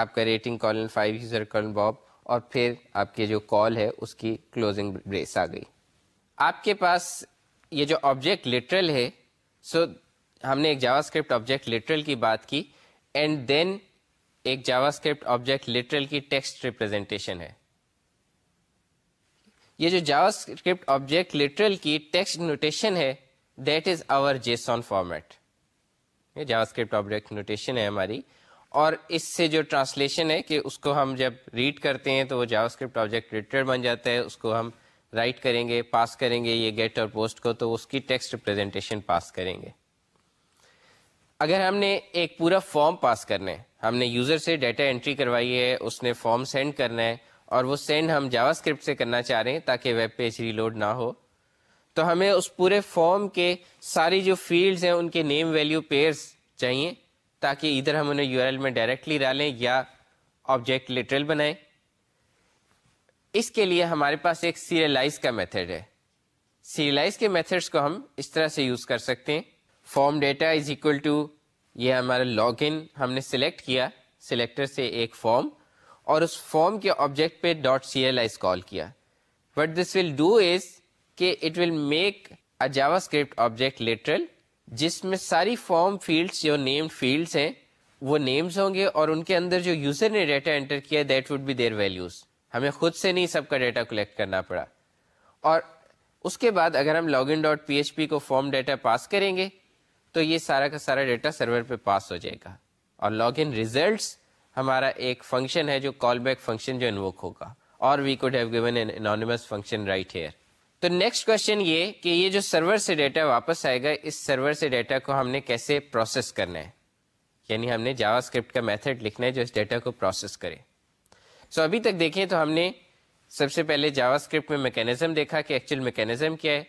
آپ کا rating colon five user colon Bob اور پھر آپ کے جو کال ہے اس کی کلوزنگ بریس آ گئی آپ کے پاس یہ جو آبجیکٹ لٹرل ہے سو so ہم نے ایک جاوا اسکرپٹ آبجیکٹ لٹرل کی بات کی اینڈ دین ایک جاوا اسکرپٹ آبجیکٹ لٹرل کی ٹیکسٹ ریپرزینٹیشن ہے یہ جو جاوا اسکرپٹ آبجیکٹ لٹرل کی ٹیکسٹ نوٹیشن ہے that is our JSON format یہ جاوا اسکرپٹ آبجیکٹ نوٹیشن ہے ہماری اور اس سے جو ٹرانسلیشن ہے کہ اس کو ہم جب ریڈ کرتے ہیں تو وہ جاوا اسکرپٹ آبجیکٹ لٹرل بن جاتا ہے اس کو ہم رائٹ کریں گے پاس کریں گے یہ گیٹ اور پوسٹ کو تو اس کی ٹیکسٹ ریپرزینٹیشن پاس کریں گے اگر ہم نے ایک پورا فارم پاس کرنا ہے ہم نے یوزر سے ڈیٹا انٹری کروائی ہے اس نے فارم سینڈ کرنا ہے اور وہ سینڈ ہم جاوا اسکرپٹ سے کرنا چاہ رہے ہیں تاکہ ویب پیج ریلوڈ نہ ہو تو ہمیں اس پورے فارم کے ساری جو فیلڈز ہیں ان کے نیم ویلیو پیئرز چاہیے تاکہ ادھر ہم انہیں یو آر ایل میں ڈائریکٹلی ڈالیں یا آبجیکٹ لٹرل بنائیں اس کے لیے ہمارے پاس ایک سیریلائز کا میتھڈ ہے سیریلائز کے میتھڈس کو ہم اس طرح سے یوز کر سکتے ہیں form data is equal to یہ ہمارا لاگ ان ہم نے سلیکٹ کیا سلیکٹر سے ایک فارم اور اس فارم کے آبجیکٹ پہ dot serialize call کیا what this will do is کہ it will make JavaScript object literal جس میں ساری فارم فیلڈس جو نیمڈ فیلڈس ہیں وہ نیمز ہوں گے اور ان کے اندر جو یوزر نے ڈیٹا انٹر کیا that would be their values ہمیں خود سے نہیں سب کا ڈیٹا کلیکٹ کرنا پڑا اور اس کے بعد اگر ہم login dot P H P کو فارم ڈیٹا پاس کریں گے تو یہ سارا کا سارا ڈیٹا سرور پہ پاس ہو جائے گا اور لاگ ان ریزلٹس ہمارا ایک فنکشن ہے جو کال بیک فنکشن جو ہوگا اور we could have given function right here تو نیکسٹ کوشچن یہ کہ یہ جو سرور سے ڈیٹا واپس آئے گا اس سرور سے ڈیٹا کو ہم نے کیسے پروسیس کرنا ہے یعنی ہم نے جاوا اسکرپٹ کا میتھڈ لکھنا ہے جو اس ڈیٹا کو پروسیس کرے سو so ابھی تک دیکھیں تو ہم نے سب سے پہلے جاوا اسکرپٹ میں میکینزم دیکھا کہ ایکچوئل میکینزم کیا ہے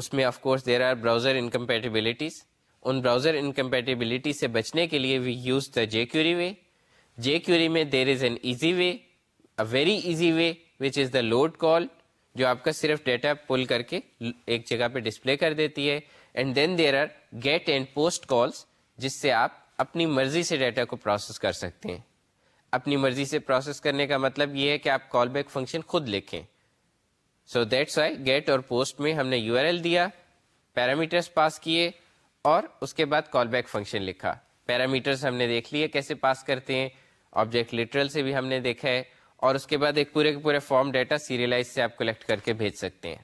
اس میں of course there are browser incompatibilities in browser incompatibility سے بچنے کے لیے we use the jQuery way jQuery میں there is an easy way a very easy way which is the load call جو آپ کا صرف ڈیٹا پل کر کے ایک جگہ پہ ڈسپلے کر دیتی ہے and then there are get and post calls جس سے آپ اپنی مرضی سے ڈیٹا کو پروسیس کر سکتے ہیں اپنی مرضی سے پروسیس کرنے کا مطلب یہ ہے کہ آپ کال بیک فنکشن خود لکھیں سو دیٹس وائی گیٹ اور پوسٹ میں ہم نے یو آر ایل دیا پیرامیٹرس پاس کیے اور اس کے بعد کال بیک فنکشن لکھا پیرامیٹرز ہم نے دیکھ لیے کیسے پاس کرتے ہیں آبجیکٹ لٹرل سے بھی ہم نے دیکھا ہے اور اس کے بعد ایک پورے کے پورے فارم ڈیٹا سیریلائز سے آپ کلیکٹ کر کے بھیج سکتے ہیں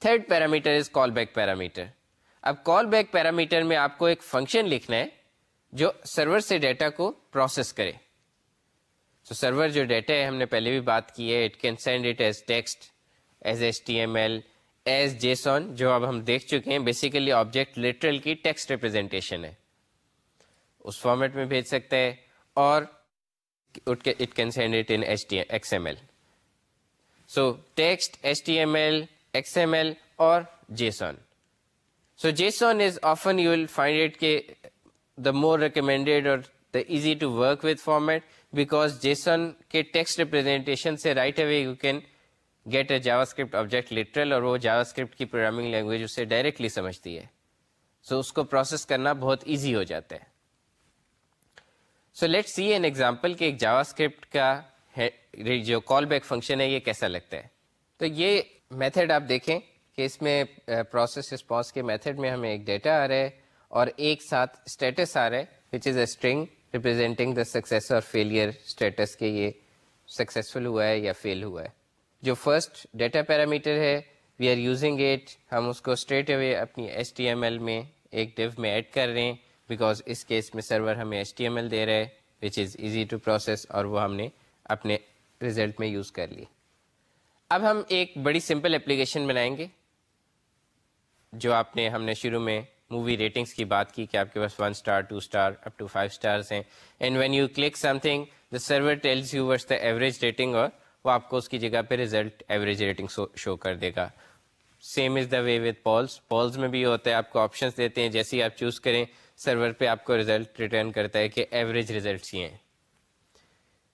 third parameter is callback parameter اب کال بیک پیرامیٹر میں آپ کو ایک فنکشن لکھنا ہے جو سرور سے ڈیٹا کو پروسیس کرے تو سرور جو ڈیٹا ہے ہم نے پہلے بھی بات کی ہے it can send it as text as S T M L as JSON جو اب ہم دیکھ چکے ہیں بیسیکلی آبجیکٹ لٹرل کی ٹیکسٹ ریپرزینٹیشن ہے اس فارمیٹ میں بھیج سکتے ہیں اور it can send it in X M L so text H T M L X M L اور JSON so JSON is often you will find it کے دا مور ریکمینڈیڈ اور the easy to work with format because JSON کے text representation سے right away you can get a JavaScript object literal اور وہ JavaScript کی programming language اسے directly سمجھتی ہے سو so اس کو پروسیس کرنا بہت ایزی ہو جاتا ہے so let see an example کہ ایک جاوا اسکرپٹ کا جو کال بیک فنکشن ہے یہ کیسا لگتا ہے تو یہ میتھڈ آپ دیکھیں کہ اس میں پروسیس uh, رسپانس کے میتھڈ میں ہمیں ایک ڈیٹا آ رہا ہے اور ایک ساتھ اسٹیٹس آ رہا ہے which is a string representing the success اور فیلئر اسٹیٹس کے یہ سکسیزفل ہوا ہے یا فیل ہوا ہے جو فرسٹ ڈیٹا پیرامیٹر ہے وی آر یوزنگ ایٹ ہم اس کو اسٹریٹ اوے اپنی ایچ ٹی ایم ایل میں ایک ڈیو میں ایڈ کر رہے ہیں بیکاز اس کیس میں سرور ہمیں ایچ ٹی ایم ایل دے رہے ہے which is easy to process اور وہ ہم نے اپنے ریزلٹ میں یوز کر لی اب ہم ایک بڑی سمپل اپلیکیشن بنائیں گے جو آپ نے ہم نے شروع میں مووی ریٹنگس کی بات کی کہ آپ کے پاس one star two star up to five stars ہیں and when you click something the server tells you what's the average rating اور وہ آپ کو اس کی جگہ پہ ریزلٹ ایوریج ریٹنگ شو کر دے گا same as the way with پالس پالس میں بھی ہوتا ہے آپ کو آپشنس دیتے ہیں جیسے ہی آپ چوز کریں سرور پہ آپ کو ریزلٹ ریٹرن کرتا ہے کہ ایوریج ریزلٹس ہیں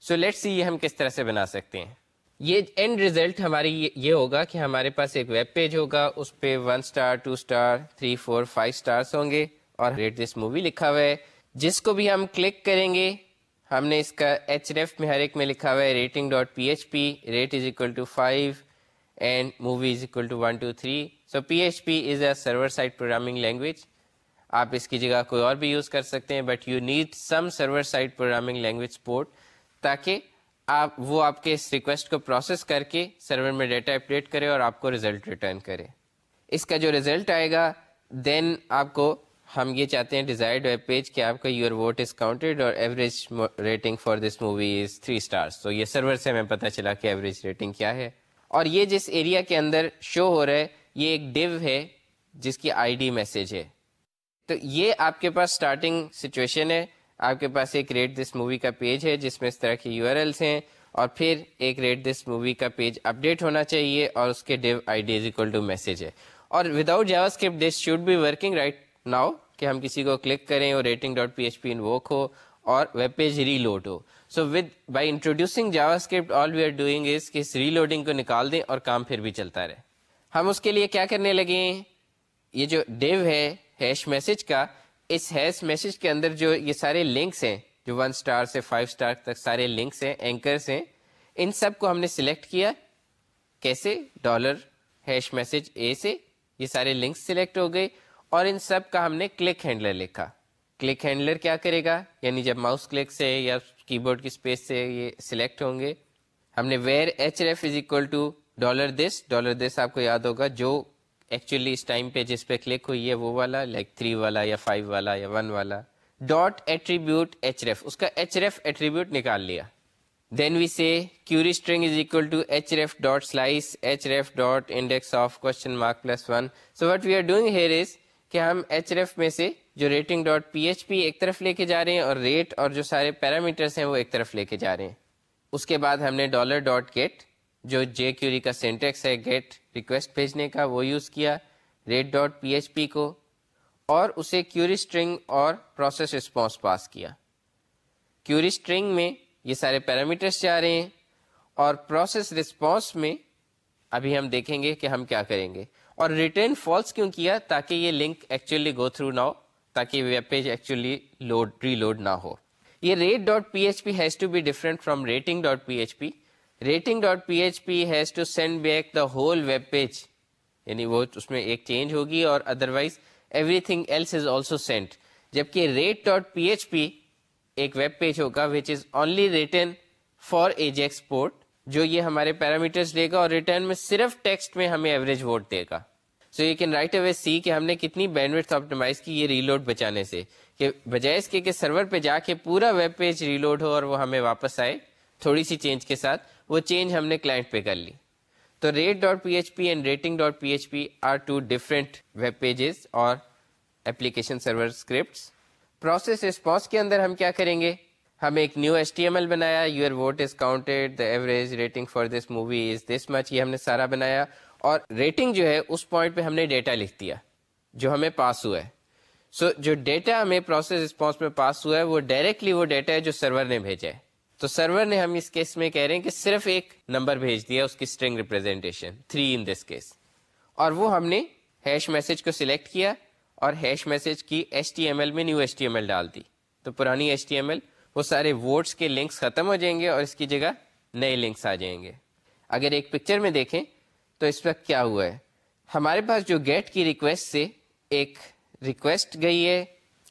سو لیٹ سی یہ ہم کس طرح سے بنا سکتے ہیں یہ اینڈ ریزلٹ ہماری یہ ہوگا کہ ہمارے پاس ایک ویب پیج ہوگا اس پہ one star two star three four five stars ہوں گے اور ریٹ دس مووی لکھا ہوا ہے جس کو بھی ہم کلک کریں گے ہم نے اس کا ایچ ایف میں ہر ایک میں لکھا ہوا ہے rating dot P H P rate is equal to five and movie is equal to one two three so P H P is a server side programming language آپ اس کی جگہ کوئی اور بھی یوز کر سکتے ہیں but you need some server side programming language support تاکہ آپ وہ آپ کے اس ریکویسٹ کو پروسیس کر کے سرور میں ڈیٹا اپڈیٹ کرے اور آپ کو ریزلٹ ریٹرن کرے اس کا جو ریزلٹ آئے گا دین آپ کو ہم یہ چاہتے ہیں ڈیزائرڈ ویب پیج کہ آپ کا یور ووٹ از کاؤنٹیڈ اور average rating for this movie is three stars تو یہ سرور سے ہمیں پتہ چلا کہ ایوریج ریٹنگ کیا ہے اور یہ جس ایریا کے اندر شو ہو رہا ہے یہ ایک ڈیو ہے جس کی آئی ڈی میسج ہے تو یہ آپ کے پاس اسٹارٹنگ سچویشن ہے آپ کے پاس ایک ریٹ دس مووی کا پیج ہے جس میں اس طرح کے یو آر ایلس ہیں اور پھر ایک ریٹ دس مووی کا پیج اپ ڈیٹ ہونا چاہیے اور اس کے div I D is equal to message ہے اور without JavaScript this should be working right now کہ ہم کسی کو کلک کریں اور rating dot P H P woke ہو اور web page reload who so with by introducing JavaScript all we are doing is کہ اس ری لوڈنگ کو نکال دیں اور کام پھر بھی چلتا رہے ہم اس کے لیے کیا کرنے لگے ہیں یہ جو ڈیو ہے ہیش میسج کا اس ہیش میسج کے اندر جو یہ سارے لنکس ہیں جو ون اسٹار سے فائیو اسٹار تک سارے لنکس ہیں اینکرس ہیں ان سب کو ہم نے سلیکٹ کیا کیسے ڈالر ہیش میسج اے سے یہ سارے لنکس سلیکٹ ہو گئے اور ان سب کا ہم نے کلک ہینڈلر لکھا کلک ہینڈلر کیا کرے گا یعنی جب ماؤس کلک سے یا کی بورڈ کی اسپیس سے یہ سلیکٹ ہوں گے ہم نے var H is equal to dollar dollar this this آپ کو یاد ہوگا جو ایکچولی اس ٹائم پہ جس پہ کلک ہوئی ہے وہ والا لائک تھری والا یا فائیو والا یا ون والا ڈاٹ ایٹریبیوٹ ایچ ریف اس کا ایچ ایف ایٹریبیوٹ نکال لیا then we see query string is equal to H ref dot slice H dot index of question mark plus one so what we are doing here is کہ ہم H F میں سے جو rating dot P H P ایک طرف لے کے جا رہے ہیں اور ریٹ اور جو سارے پیرامیٹرس ہیں وہ ایک طرف لے کے جا رہے ہیں اس کے بعد ہم نے ڈالر ڈاٹ گیٹ جو جے کیوری کا سینٹیکس ہے گیٹ ریکویسٹ بھیجنے کا وہ یوز کیا rate dot P H P کو اور اسے کیوری اسٹرنگ اور پروسیس رسپانس پاس کیا کیوری اسٹرنگ میں یہ سارے پیرامیٹرس جا رہے ہیں اور پروسیس رسپانس میں ابھی ہم دیکھیں گے کہ ہم کیا کریں گے اور ریٹرن فالس کیوں کیا تاکہ یہ لنک ایکچولی گو تھرو نہ ہو تاکہ web page actually load reload نہ ہو یہ rate dot P H P has to be different from rating dot P H P rating dot P H P has to send back the whole web page یعنی وہ اس میں ایک change ہوگی اور otherwise everything else is also sent جبکہ rate dot P H P ایک web page ہوگا which is only written for edge port جو یہ ہمارے پیرامیٹرز دے گا اور ریٹرن میں صرف ٹیکسٹ میں ہمیں ایوریج ووٹ دے گا so you can right away see کہ ہم نے کتنی آپٹیمائز کی یہ ریلوڈ بچانے سے کہ بجائے اس کے کہ سرور پہ جا کے پورا ویب پیج ریلوڈ ہو اور وہ ہمیں واپس آئے تھوڑی سی چینج کے ساتھ وہ چینج ہم نے کلائنٹ پہ کر لی تو rate dot P H P and rating dot P H P are two different web pages اور application server scripts process response کے اندر ہم کیا کریں گے ہم ایک new S T M L بنایا your vote is counted the average rating for this movie is this much یہ ہم نے سارا بنایا اور ریٹنگ جو ہے اس پوائنٹ پہ ہم نے ڈیٹا لکھ دیا جو ہمیں پاس ہوا ہے سو so, جو ڈیٹا ہمیں پروسیس رسپانس میں پاس ہوا ہے وہ ڈائریکٹلی وہ ڈیٹا ہے جو سرور نے بھیجا ہے تو سرور نے ہم اس کیس میں کہہ رہے ہیں کہ صرف ایک نمبر بھیج دیا اس کی string representation three in this case اور وہ ہم نے ہیش میسج کو سلیکٹ کیا اور ہیش میسج کی ایچ ٹی ایم ایل میں new H T M L ڈال دی تو پرانی ایچ ٹی ایم ایل وہ سارے ووٹس کے لنکس ختم ہو جائیں گے اور اس کی جگہ نئے لنکس آ جائیں گے اگر ایک پکچر میں دیکھیں تو اس وقت کیا ہوا ہے ہمارے پاس جو گیٹ کی ریکویسٹ سے ایک ریکویسٹ گئی ہے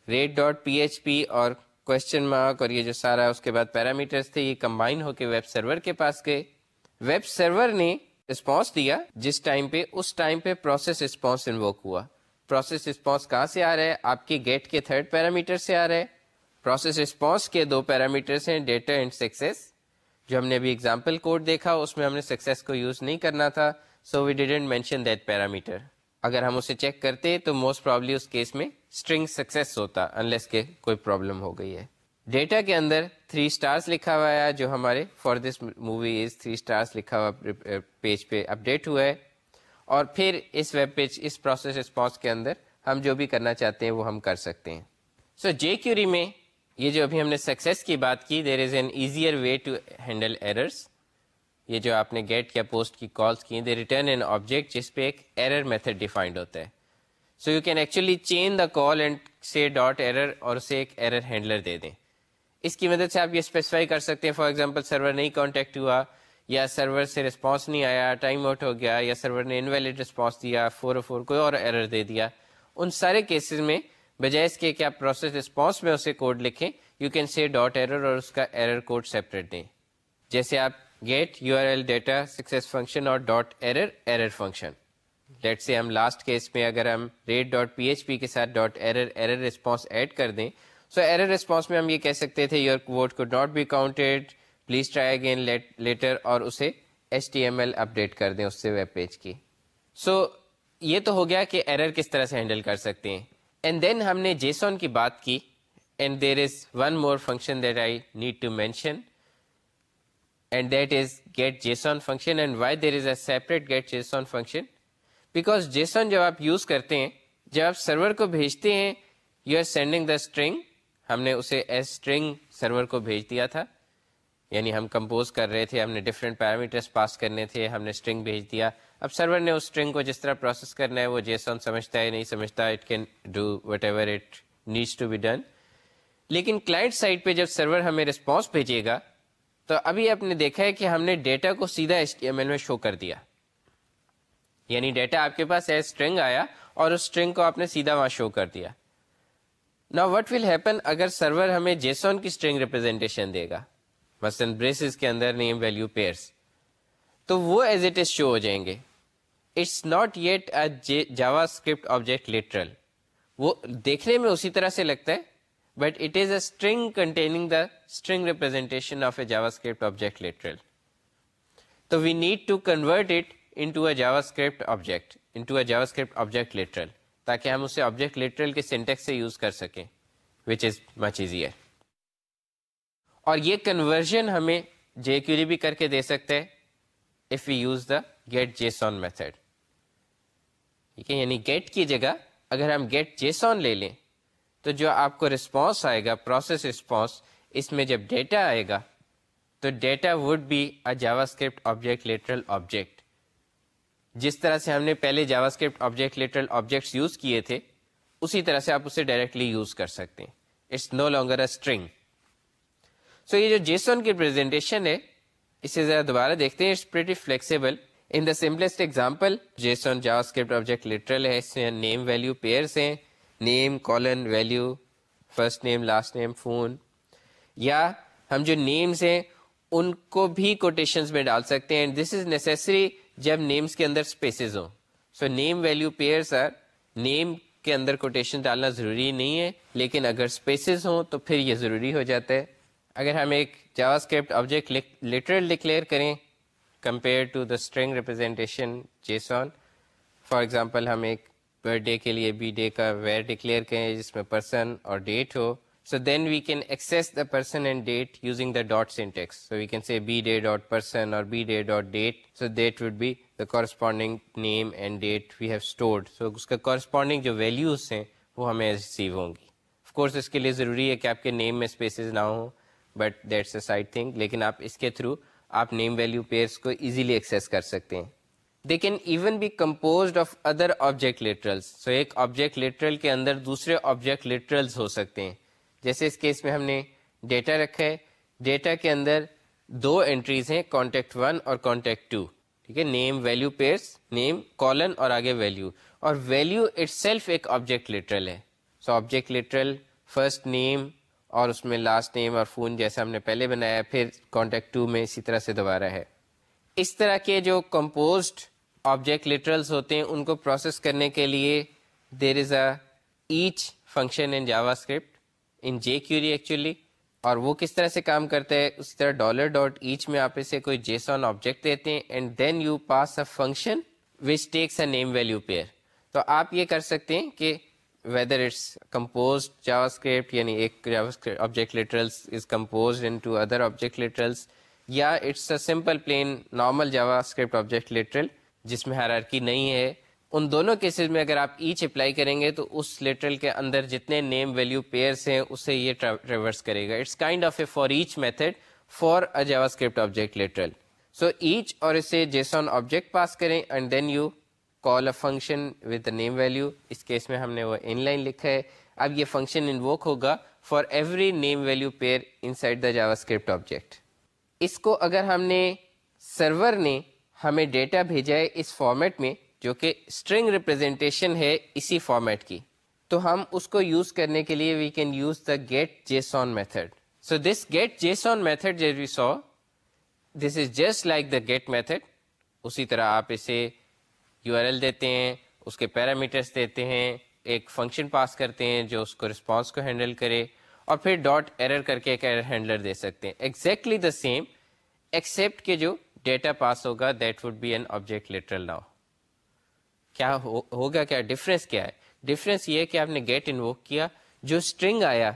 read dot P H P اور کوشچن مارک اور یہ جو سارا اس کے بعد پیرامیٹرس تھے یہ کمبائن ہو کے ویب سرور کے پاس گئے ویب سرور نے رسپانس دیا جس ٹائم پہ اس ٹائم پہ پروسیس رسپانس انوک ہوا پروسیس رسپانس کہاں سے آ رہا ہے آپ کے گیٹ کے تھرڈ پیرامیٹر سے آ رہا ہے پروسیس رسپانس کے دو پیرامیٹرس ہیں ڈیٹا اینڈ سکسیس جو ہم نے ابھی ایگزامپل کوڈ دیکھا اس میں ہم نے سکسیس کو یوز نہیں کرنا تھا so we didn't mention that parameter اگر ہم اسے چیک کرتے تو موسٹ پرابلی اس کیس میں اسٹرنگ سکسیس ہوتا انلیس کے کوئی پرابلم ہو گئی ہے ڈیٹا کے اندر تھری اسٹارس لکھا ہوا ہے جو ہمارے for this movie is three stars لکھا ہوا پیج پہ اپڈیٹ ہوا ہے اور پھر اس ویب پیج اس پروسیس رسپانس کے اندر ہم جو بھی کرنا چاہتے ہیں وہ ہم کر سکتے ہیں سو جے کیوری میں یہ جو ابھی ہم نے سکسیس کی بات کی there is an easier way to handle errors یہ جو آپ نے گیٹ یا پوسٹ کی کالس کی دے ریٹرن این آبجیکٹ جس پہ ایک ایرر میتھڈ ڈیفائنڈ ہوتا ہے so you can actually chain the call and سے ڈاٹ ایرر اور اسے ایک ایرر ہینڈلر دے دیں اس کی مدد سے آپ یہ اسپیسیفائی کر سکتے ہیں فار ایگزامپل سرور نہیں کانٹیکٹ ہوا یا سرور سے رسپانس نہیں آیا ٹائم آؤٹ ہو گیا یا سرور نے انویلڈ رسپانس دیا فور او فور کوئی اور ایرر دے دیا ان سارے کیسز میں بجائے اس کے آپ پروسیس رسپانس میں اسے کوڈ لکھیں you can see dot error اور اس کا ایرر کوڈ سیپریٹ دیں جیسے آپ get U R L data success function اور dot error error function let سے ہم لاسٹ کیس میں اگر ہم rate dot P H P کے ساتھ dot error error response add کر دیں سو ایرر رسپانس میں ہم یہ کہہ سکتے تھے یور ووٹ کو not be counted please try again later اور اسے H T M L update کر دیں اس سے ویب پیج کی سو یہ تو ہو گیا کہ ایرر کس طرح سے ہینڈل کر سکتے ہیں اینڈ دین ہم نے جیسون کی بات کی and there is one more function that that I need to mention and is get JSON function and why there is a separate get JSON function because JSON جب آپ یوز کرتے ہیں جب آپ سرور کو بھیجتے ہیں you are sending the string ہم نے اسے ایز اسٹرنگ سرور کو بھیج دیا تھا یعنی ہم کمپوز کر رہے تھے ہم نے ڈفرینٹ پیرامیٹرس پاس کرنے تھے ہم نے اسٹرنگ بھیج دیا اب سرور نے اس اسٹرنگ کو جس طرح پروسیس کرنا ہے وہ جیسون سمجھتا ہے نہیں سمجھتا it can do whatever it needs to be done لیکن کلائنٹ سائڈ پہ جب سرور ہمیں رسپانس بھیجے گا تو ابھی آپ نے دیکھا ہے کہ ہم نے ڈیٹا کو سیدھا میں شو کر دیا یعنی ڈیٹا آپ کے پاس ایز اسٹرنگ آیا اور اس اسٹرنگ کو آپ نے سیدھا وہاں شو کر دیا نا وٹ ول ہیپن اگر سرور ہمیں جیسون کی اسٹرنگ ریپرزینٹیشن دے گا مثلاً بریسز کے اندر نیم پیئرس تو وہ ایز اٹ از شو ہو جائیں گے it's not yet a JavaScript object literal وہ دیکھنے میں اسی طرح سے لگتا ہے but it is a string containing the string representation of a JavaScript object literal تو we need to convert it into a JavaScript object in script object literal تاکہ ہم اسے آبجیکٹ لٹرل کے سینٹیکس سے یوز کر سکیں which is much easier اور یہ کنورژن ہمیں جے کیو بھی کر کے دے سکتے ہیں if you use the get JSON method ٹھیک ہے یعنی گیٹ کی جگہ اگر ہم گیٹ جیسون لے لیں تو جو آپ کو رسپانس آئے گا پروسیس رسپانس اس میں جب ڈیٹا آئے گا تو data would be a JavaScript object literal object جس طرح سے ہم نے پہلے JavaScript object literal objects use کیے تھے اسی طرح سے آپ اسے ڈائریکٹلی یوز کر سکتے ہیں it's no longer a string so یہ جو جیسون کی پریزنٹیشن ہے اسے ذرا دوبارہ دیکھتے ہیں it's pretty flexible in the simplest example جیسا جاسکرپٹ آبجیکٹ لٹرل ہے اس میں نیم ویلیو پیئرس ہیں name colon value first name last name phone یا ہم جو نیمز ہیں ان کو بھی کوٹیشنز میں ڈال سکتے ہیں دس از نیسری جب نیمز کے اندر اسپیسیز ہوں سو نیم ویلیو پیئر سر نیم کے اندر کوٹیشن ڈالنا ضروری نہیں ہے لیکن اگر اسپیسیز ہوں تو پھر یہ ضروری ہو جاتا ہے اگر ہم ایک اسکرپٹ آبجیکٹ لٹرل ڈکلیئر کریں compare to the string representation JSON for example ہم ایک برتھ ڈے کے لیے بی ڈے کا ویئر ڈکلیئر کریں جس میں پرسن اور date who so then we can access the person and date using the dot syntax so we can see B day dot person اور B day dot date so that would be the corresponding name and date we have stored so اس کا corresponding جو values ہیں وہ ہمیں receive ہوں گی of course اس کے لیے ضروری ہے کہ آپ کے نیم میں اسپیسیز نہ ہوں but that's a side thing لیکن آپ اس کے تھرو آپ نیم ویلیو پیئرس کو ایزیلی ایکسیس کر سکتے ہیں they can even be composed of other object literals so ایک آبجیکٹ لیٹرل کے اندر دوسرے آبجیکٹ لیٹرلس ہو سکتے ہیں جیسے اس کیس میں ہم نے ڈیٹا رکھا ہے ڈیٹا کے اندر دو انٹریز ہیں کانٹیکٹ ون اور کانٹیکٹ ٹو ٹھیک ہے name value pairs name colon اور آگے ویلیو اور ویلیو اٹ سیلف ایک آبجیکٹ لیٹرل ہے so object literal first name اور اس میں لاسٹ نیم اور فون جیسا ہم نے پہلے بنایا پھر کانٹیکٹ ٹو میں اسی طرح سے دوبارہ ہے اس طرح کے جو کمپوزڈ آبجیکٹ لٹرلس ہوتے ہیں ان کو پروسیس کرنے کے لیے there is a each function in JavaScript in jQuery actually اور وہ کس طرح سے کام کرتا ہے اس طرح ڈالر ڈاٹ ایچ میں آپ اسے کوئی جیس آن آبجیکٹ دیتے ہیں and then you pass a function which takes a name value pair تو آپ یہ کر سکتے ہیں کہ whether it's compose JavaScript یعنی ایک Java object literals is compose into other object literals یا it's a simple plain normal JavaScript object literal جس میں ہیرارکی نہیں ہے ان دونوں کیسز میں اگر آپ ایچ اپلائی کریں گے تو اس لیٹرل کے اندر جتنے نیم ویلیو پیئرس ہیں اسے یہ ریورس کرے گا it's kind of a for each method for a JavaScript object literal so each اور اسے جیسون آبجیکٹ پاس کریں and then you call a function with name value us case میں ہم نے وہ ان لائن لکھا ہے اب یہ فنکشن انووک ہوگا for every name value pair inside the JavaScript object اس کو اگر ہم نے سرور نے ہمیں ڈیٹا بھیجا ہے اس فارمیٹ میں جو کہ اسٹرنگ ریپرزینٹیشن ہے اسی فارمیٹ کی تو ہم اس کو یوز کرنے کے لیے we can use the get JSON method so this get JSON method Gs we so this is just like the get method اسی طرح آپ اسے یو آر ایل دیتے ہیں اس کے پیرامیٹرس دیتے ہیں ایک فنکشن پاس کرتے ہیں جو اس کو رسپانس کو ہینڈل کرے اور پھر ڈاٹ ایرر کر کے ایک ایرر ہینڈلر دے سکتے ہیں ایکزیکٹلی دا سیم ایکسیپٹ کے جو ڈیٹا پاس ہوگا that would be an object literal now کیا ہوگا کیا ڈفرینس کیا ہے ڈفرینس یہ کہ آپ نے گیٹ ان کیا جو اسٹرنگ آیا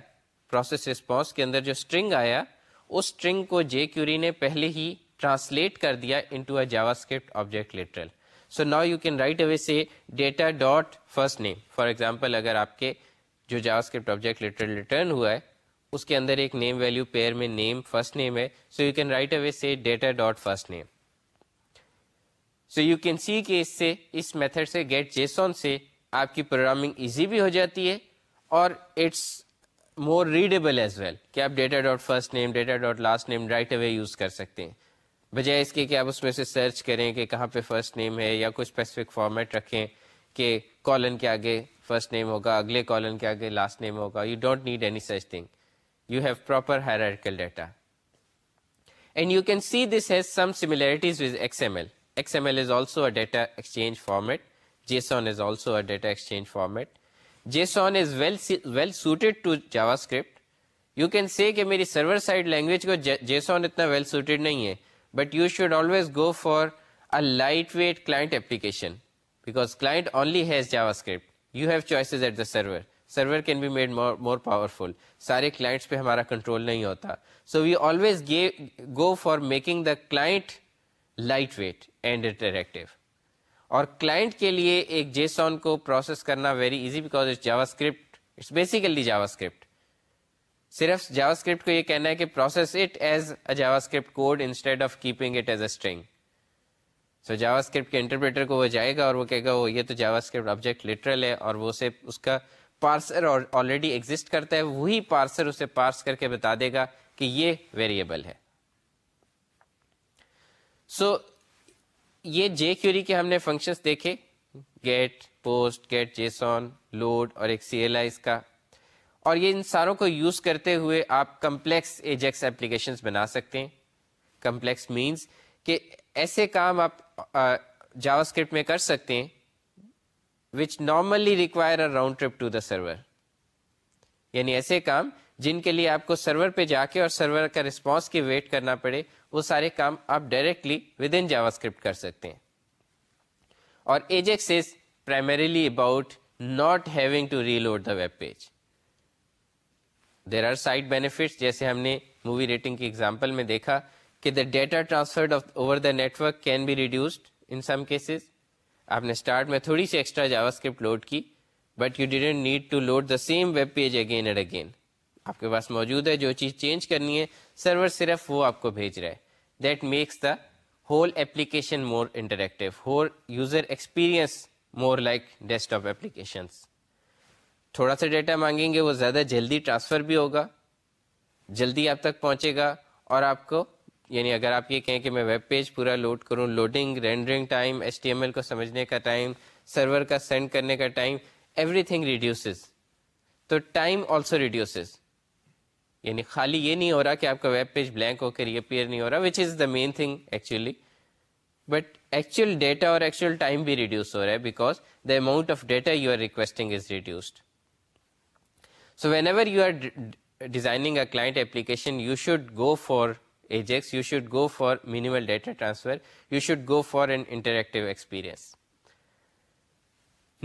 پروسیس رسپانس کے اندر جو اسٹرنگ آیا اس اسٹرنگ کو جے کیوری نے پہلے ہی ٹرانسلیٹ کر دیا into a JavaScript object literal so نا یو کین رائٹ اوے سے data dot first name for example اگر آپ کے جو اسکرپٹ آبجیکٹ پروبجیکٹر ریٹرن ہوا ہے اس کے اندر ایک نیم ویلیو پیئر میں نیم فرسٹ نیم ہے so you can write away سے data dot first name so you can see کہ اس سے اس میتھڈ سے گیٹ جیسون سے آپ کی پروگرامنگ ایزی بھی ہو جاتی ہے اور it's more readable as well کہ آپ data dot first name data dot last name right away use کر سکتے ہیں بجائے اس کے کہ آپ اس میں سے سرچ کریں کہ کہاں پہ فرسٹ نیم ہے یا کوئی اسپیسیفک فارمیٹ رکھیں کہ کالن کے آگے فرسٹ نیم ہوگا اگلے کالن کے آگے لاسٹ نیم ہوگا you don't need any such thing you have proper hierarchical data and you can see this has some similarities with X M L X M L is also a data exchange format JSON is also a data exchange format JSON is well well suited to JavaScript you can see کہ میری server side language کو JSON اتنا well well suited نہیں ہے but you should always go for a lightweight client application because client only has JavaScript you have choices at the sir server can be made more powerful سارے clients پہ ہمارا control نہیں ہوتا so you always go for making the client lightweight and interactive اور client کے لیے ایک JSON کو پروسیس کرنا very easy because it's JavaScript it's basically script صرف جاوا اسکرپٹ کو یہ کہنا ہے کہ process it as a JavaScript code instead of keeping it as a string so JavaScript کے انٹرپریٹر کو وہ جائے گا اور وہ کہے گا وہ یہ تو جاوا اسکرپٹ آبجیکٹ لٹرل ہے اور وہ اسے اس کا پارسر اور آلریڈی ایگزٹ کرتا ہے وہی پارسر اسے پارس کر کے بتا دے گا کہ یہ ویریبل ہے سو so, یہ جے کیوری کے ہم نے فنکشنس دیکھے get post get JSON load اور ایک سی ایل آئی کا اور یہ ان ساروں کو یوز کرتے ہوئے آپ کمپلیکس ایجیکس اپلیکیشنس بنا سکتے ہیں کمپلیکس مینس کہ ایسے کام آپ جاواسکرپٹ میں کر سکتے ہیں which normally require a round trip to the server یعنی ایسے کام جن کے لیے آپ کو سرور پہ جا کے اور سرور کا رسپانس کی ویٹ کرنا پڑے وہ سارے کام آپ ڈائریکٹلی ود ان جاواسکرپٹ کر سکتے ہیں اور Ajax is primarily about not having to reload the web page there are side benefits جیسے ہم نے مووی ریٹنگ کی ایگزامپل میں دیکھا کہ the data transfer network can be reduced in some cases آپ نے اسٹارٹ میں تھوڑی سی ایکسٹرا جاوا اسکرپٹ لوڈ کی but you didn't need to load the same web page again and again آپ کے پاس موجود ہے جو چیز چینج کرنی ہے سرور صرف وہ آپ کو بھیج رہا ہے that makes the whole application more interactive whole user experience more like desktop applications تھوڑا سا ڈیٹا مانگیں گے وہ زیادہ جلدی ٹرانسفر بھی ہوگا جلدی آپ تک پہنچے گا اور آپ کو یعنی اگر آپ یہ کہیں کہ میں ویب پیج پورا لوڈ کروں loading rendering time H T M L کو سمجھنے کا ٹائم سرور کا سینڈ کرنے کا ٹائم ایوری تھنگ ریڈیوسز تو ٹائم آلسو ریڈیوسز یعنی خالی یہ نہیں ہو رہا کہ آپ کا ویب پیج بلینک ہو کے ری اپیئر نہیں ہو رہا which is the main thing actually but actual data اور ایکچوئل ٹائم بھی ریڈیوس ہو رہا ہے because the amount of data you are requesting is reduced so whenever you are designing a client application you should go for Ajax you should go for minimal data transfer you should go for an interactive experience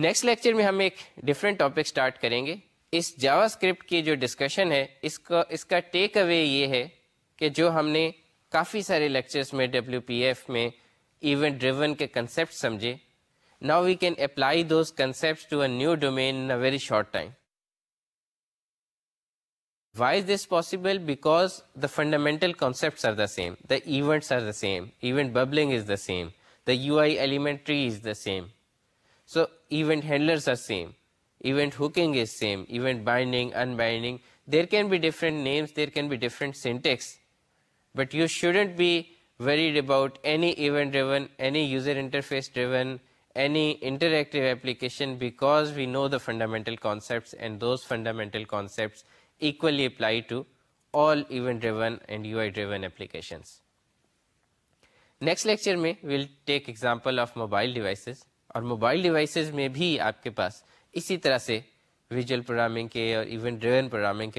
next lecture میں ہم ایک different topic start کریں گے اس جاوا script کی جو discussion ہے اس کا اس کا ٹیک اوے یہ ہے کہ جو ہم نے کافی سارے لیکچرس میں ڈبلیو پی ایف میں ایونٹ ڈریون کے کنسیپٹ سمجھے now we can apply those to a new domain in a very short time Why is this possible? Because the fundamental concepts are the same, the events are the same, event bubbling is the same, the UI element tree is the same. So event handlers are same, event hooking is same, event binding, unbinding. There can be different names, there can be different syntax, but you shouldn't be worried about any event driven, any user interface driven, any interactive application, because we know the fundamental concepts, and those fundamental concepts next lecture میں بھی آپ کے پاس اسی طرح سے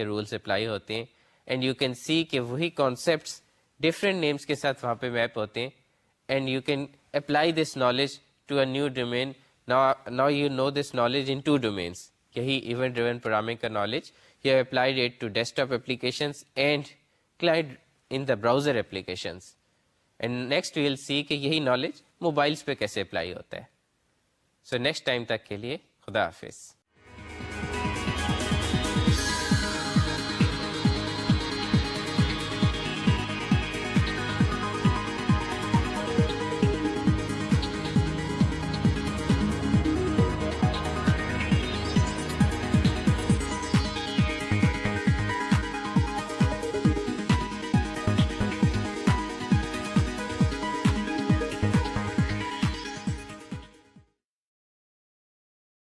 rules apply ہوتے ہیں اینڈ یو کین سی کے وہی کانسیپٹس ڈیفرنٹ نیمس کے ساتھ وہاں پہ میپ ہوتے ہیں and you can apply this knowledge to a new domains knowledge into domains یہی ایونٹ پروگرامنگ کا knowledge browser applications and next سی کہ یہی نالج موبائلس پہ کیسے اپلائی ہوتا ہے سو نیکسٹ ٹائم تک کے لیے خدا حافظ